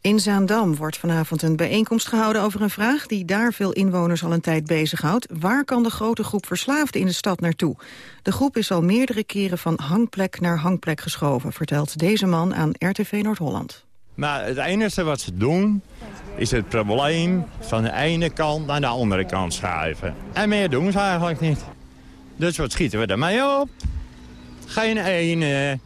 In Zaandam wordt vanavond een bijeenkomst gehouden over een vraag... die daar veel inwoners al een tijd bezighoudt. Waar kan de grote groep verslaafden in de stad naartoe? De groep is al meerdere keren van hangplek naar hangplek geschoven... vertelt deze man aan RTV Noord-Holland. Maar het enige wat ze doen, is het probleem van de ene kant naar de andere kant schuiven. En meer doen ze eigenlijk niet. Dus wat schieten we ermee op? Geen ene...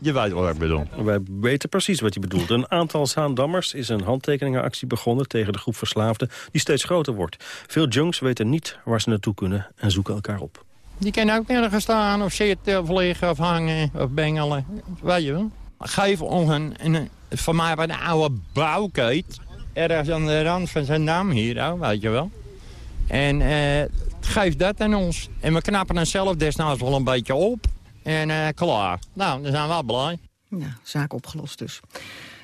Je weet wat ik bedoel. Wij weten precies wat hij bedoelt. Een aantal Zaandammers is een handtekeningenactie begonnen... tegen de groep verslaafden die steeds groter wordt. Veel junks weten niet waar ze naartoe kunnen en zoeken elkaar op. Die kan ook nergens staan of zitten of liggen of hangen of bengelen. Weet je wel. Geef ons een, van mij een oude bouwkeet. Ergens aan de rand van zijn naam hier, oh, weet je wel. En eh, geef dat aan ons. En we knappen dan zelf desnoods wel een beetje op. En eh, klaar. Nou, dan zijn we wel blij. Ja, zaak opgelost dus.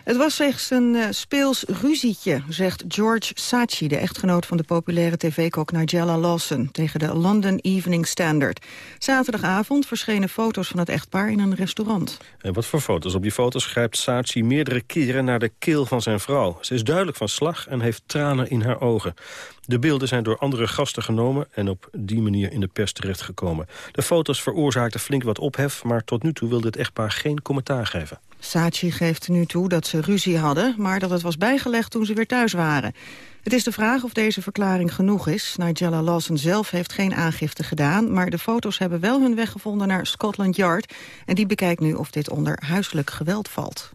Het was slechts een uh, speels ruzietje, zegt George Saatchi... de echtgenoot van de populaire tv-kok Nigella Lawson... tegen de London Evening Standard. Zaterdagavond verschenen foto's van het echtpaar in een restaurant. En wat voor foto's? Op die foto's grijpt Saatchi meerdere keren naar de keel van zijn vrouw. Ze is duidelijk van slag en heeft tranen in haar ogen. De beelden zijn door andere gasten genomen... en op die manier in de pers terechtgekomen. De foto's veroorzaakten flink wat ophef... maar tot nu toe wil dit echtpaar geen commentaar geven. Saatchi geeft nu toe dat ze ruzie hadden... maar dat het was bijgelegd toen ze weer thuis waren. Het is de vraag of deze verklaring genoeg is. Nigella Lawson zelf heeft geen aangifte gedaan... maar de foto's hebben wel hun weg gevonden naar Scotland Yard... en die bekijkt nu of dit onder huiselijk geweld valt.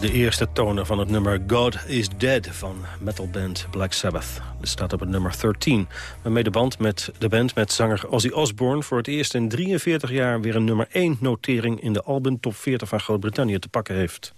De eerste tonen van het nummer God is Dead van metalband Black Sabbath. Dit staat op het nummer 13, waarmee de band met, de band met zanger Ozzy Osbourne... voor het eerst in 43 jaar weer een nummer 1 notering... in de album Top 40 van Groot-Brittannië te pakken heeft.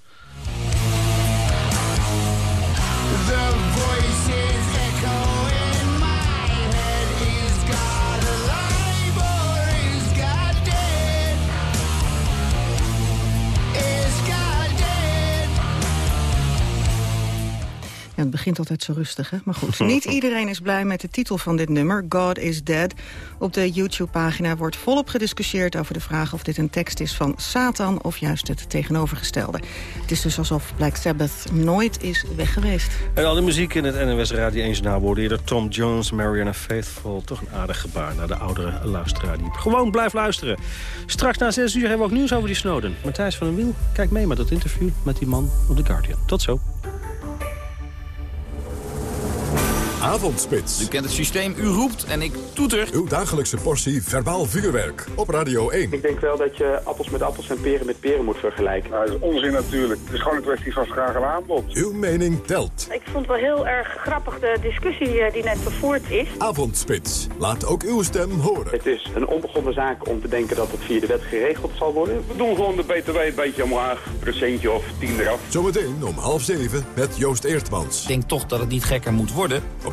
Ja, het begint altijd zo rustig, hè? Maar goed, niet iedereen is blij met de titel van dit nummer, God is Dead. Op de YouTube-pagina wordt volop gediscussieerd over de vraag... of dit een tekst is van Satan of juist het tegenovergestelde. Het is dus alsof Black Sabbath nooit is weg geweest. En al de muziek in het NWS Radio 1 Journaal worden eerder Tom Jones, Marianne Faithful. Toch een aardig gebaar naar de oudere luisteraar die gewoon blijft luisteren. Straks na 6 uur hebben we ook nieuws over die Snowden. Matthijs van den Wiel, kijk mee met dat interview met die man op The Guardian. Tot zo. Avondspits. U kent het systeem, u roept en ik toeter. Uw dagelijkse portie verbaal vuurwerk op Radio 1. Ik denk wel dat je appels met appels en peren met peren moet vergelijken. Nou, dat is onzin natuurlijk. Het is gewoon een kwestie van vraag en aanbod. Uw mening telt. Ik vond het wel heel erg grappig de discussie eh, die net gevoerd is. Avondspits. Laat ook uw stem horen. Het is een onbegonnen zaak om te denken dat het via de wet geregeld zal worden. We doen gewoon de BTW een beetje omlaag. Procentje of tien eraf. Zometeen om half zeven met Joost Eertmans. Ik denk toch dat het niet gekker moet worden. Op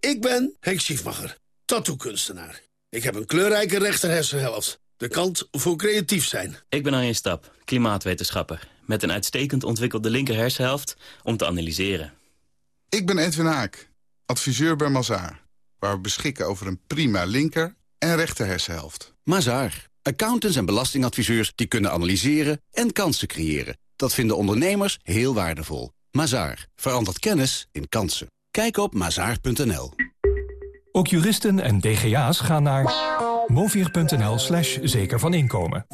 Ik ben Henk Schiefmacher, tattoo-kunstenaar. Ik heb een kleurrijke rechterhersenhelft. De kant voor creatief zijn. Ik ben Arjen Stap, klimaatwetenschapper. Met een uitstekend ontwikkelde linker hersenhelft om te analyseren. Ik ben Edwin Haak, adviseur bij Mazaar. Waar we beschikken over een prima linker en rechter hersenhelft. Mazaar. Accountants en belastingadviseurs die kunnen analyseren en kansen creëren. Dat vinden ondernemers heel waardevol. Mazaar. Verandert kennis in kansen. Kijk op mazaar.nl. Ook juristen en DGA's gaan naar movier.nl slash zeker van inkomen.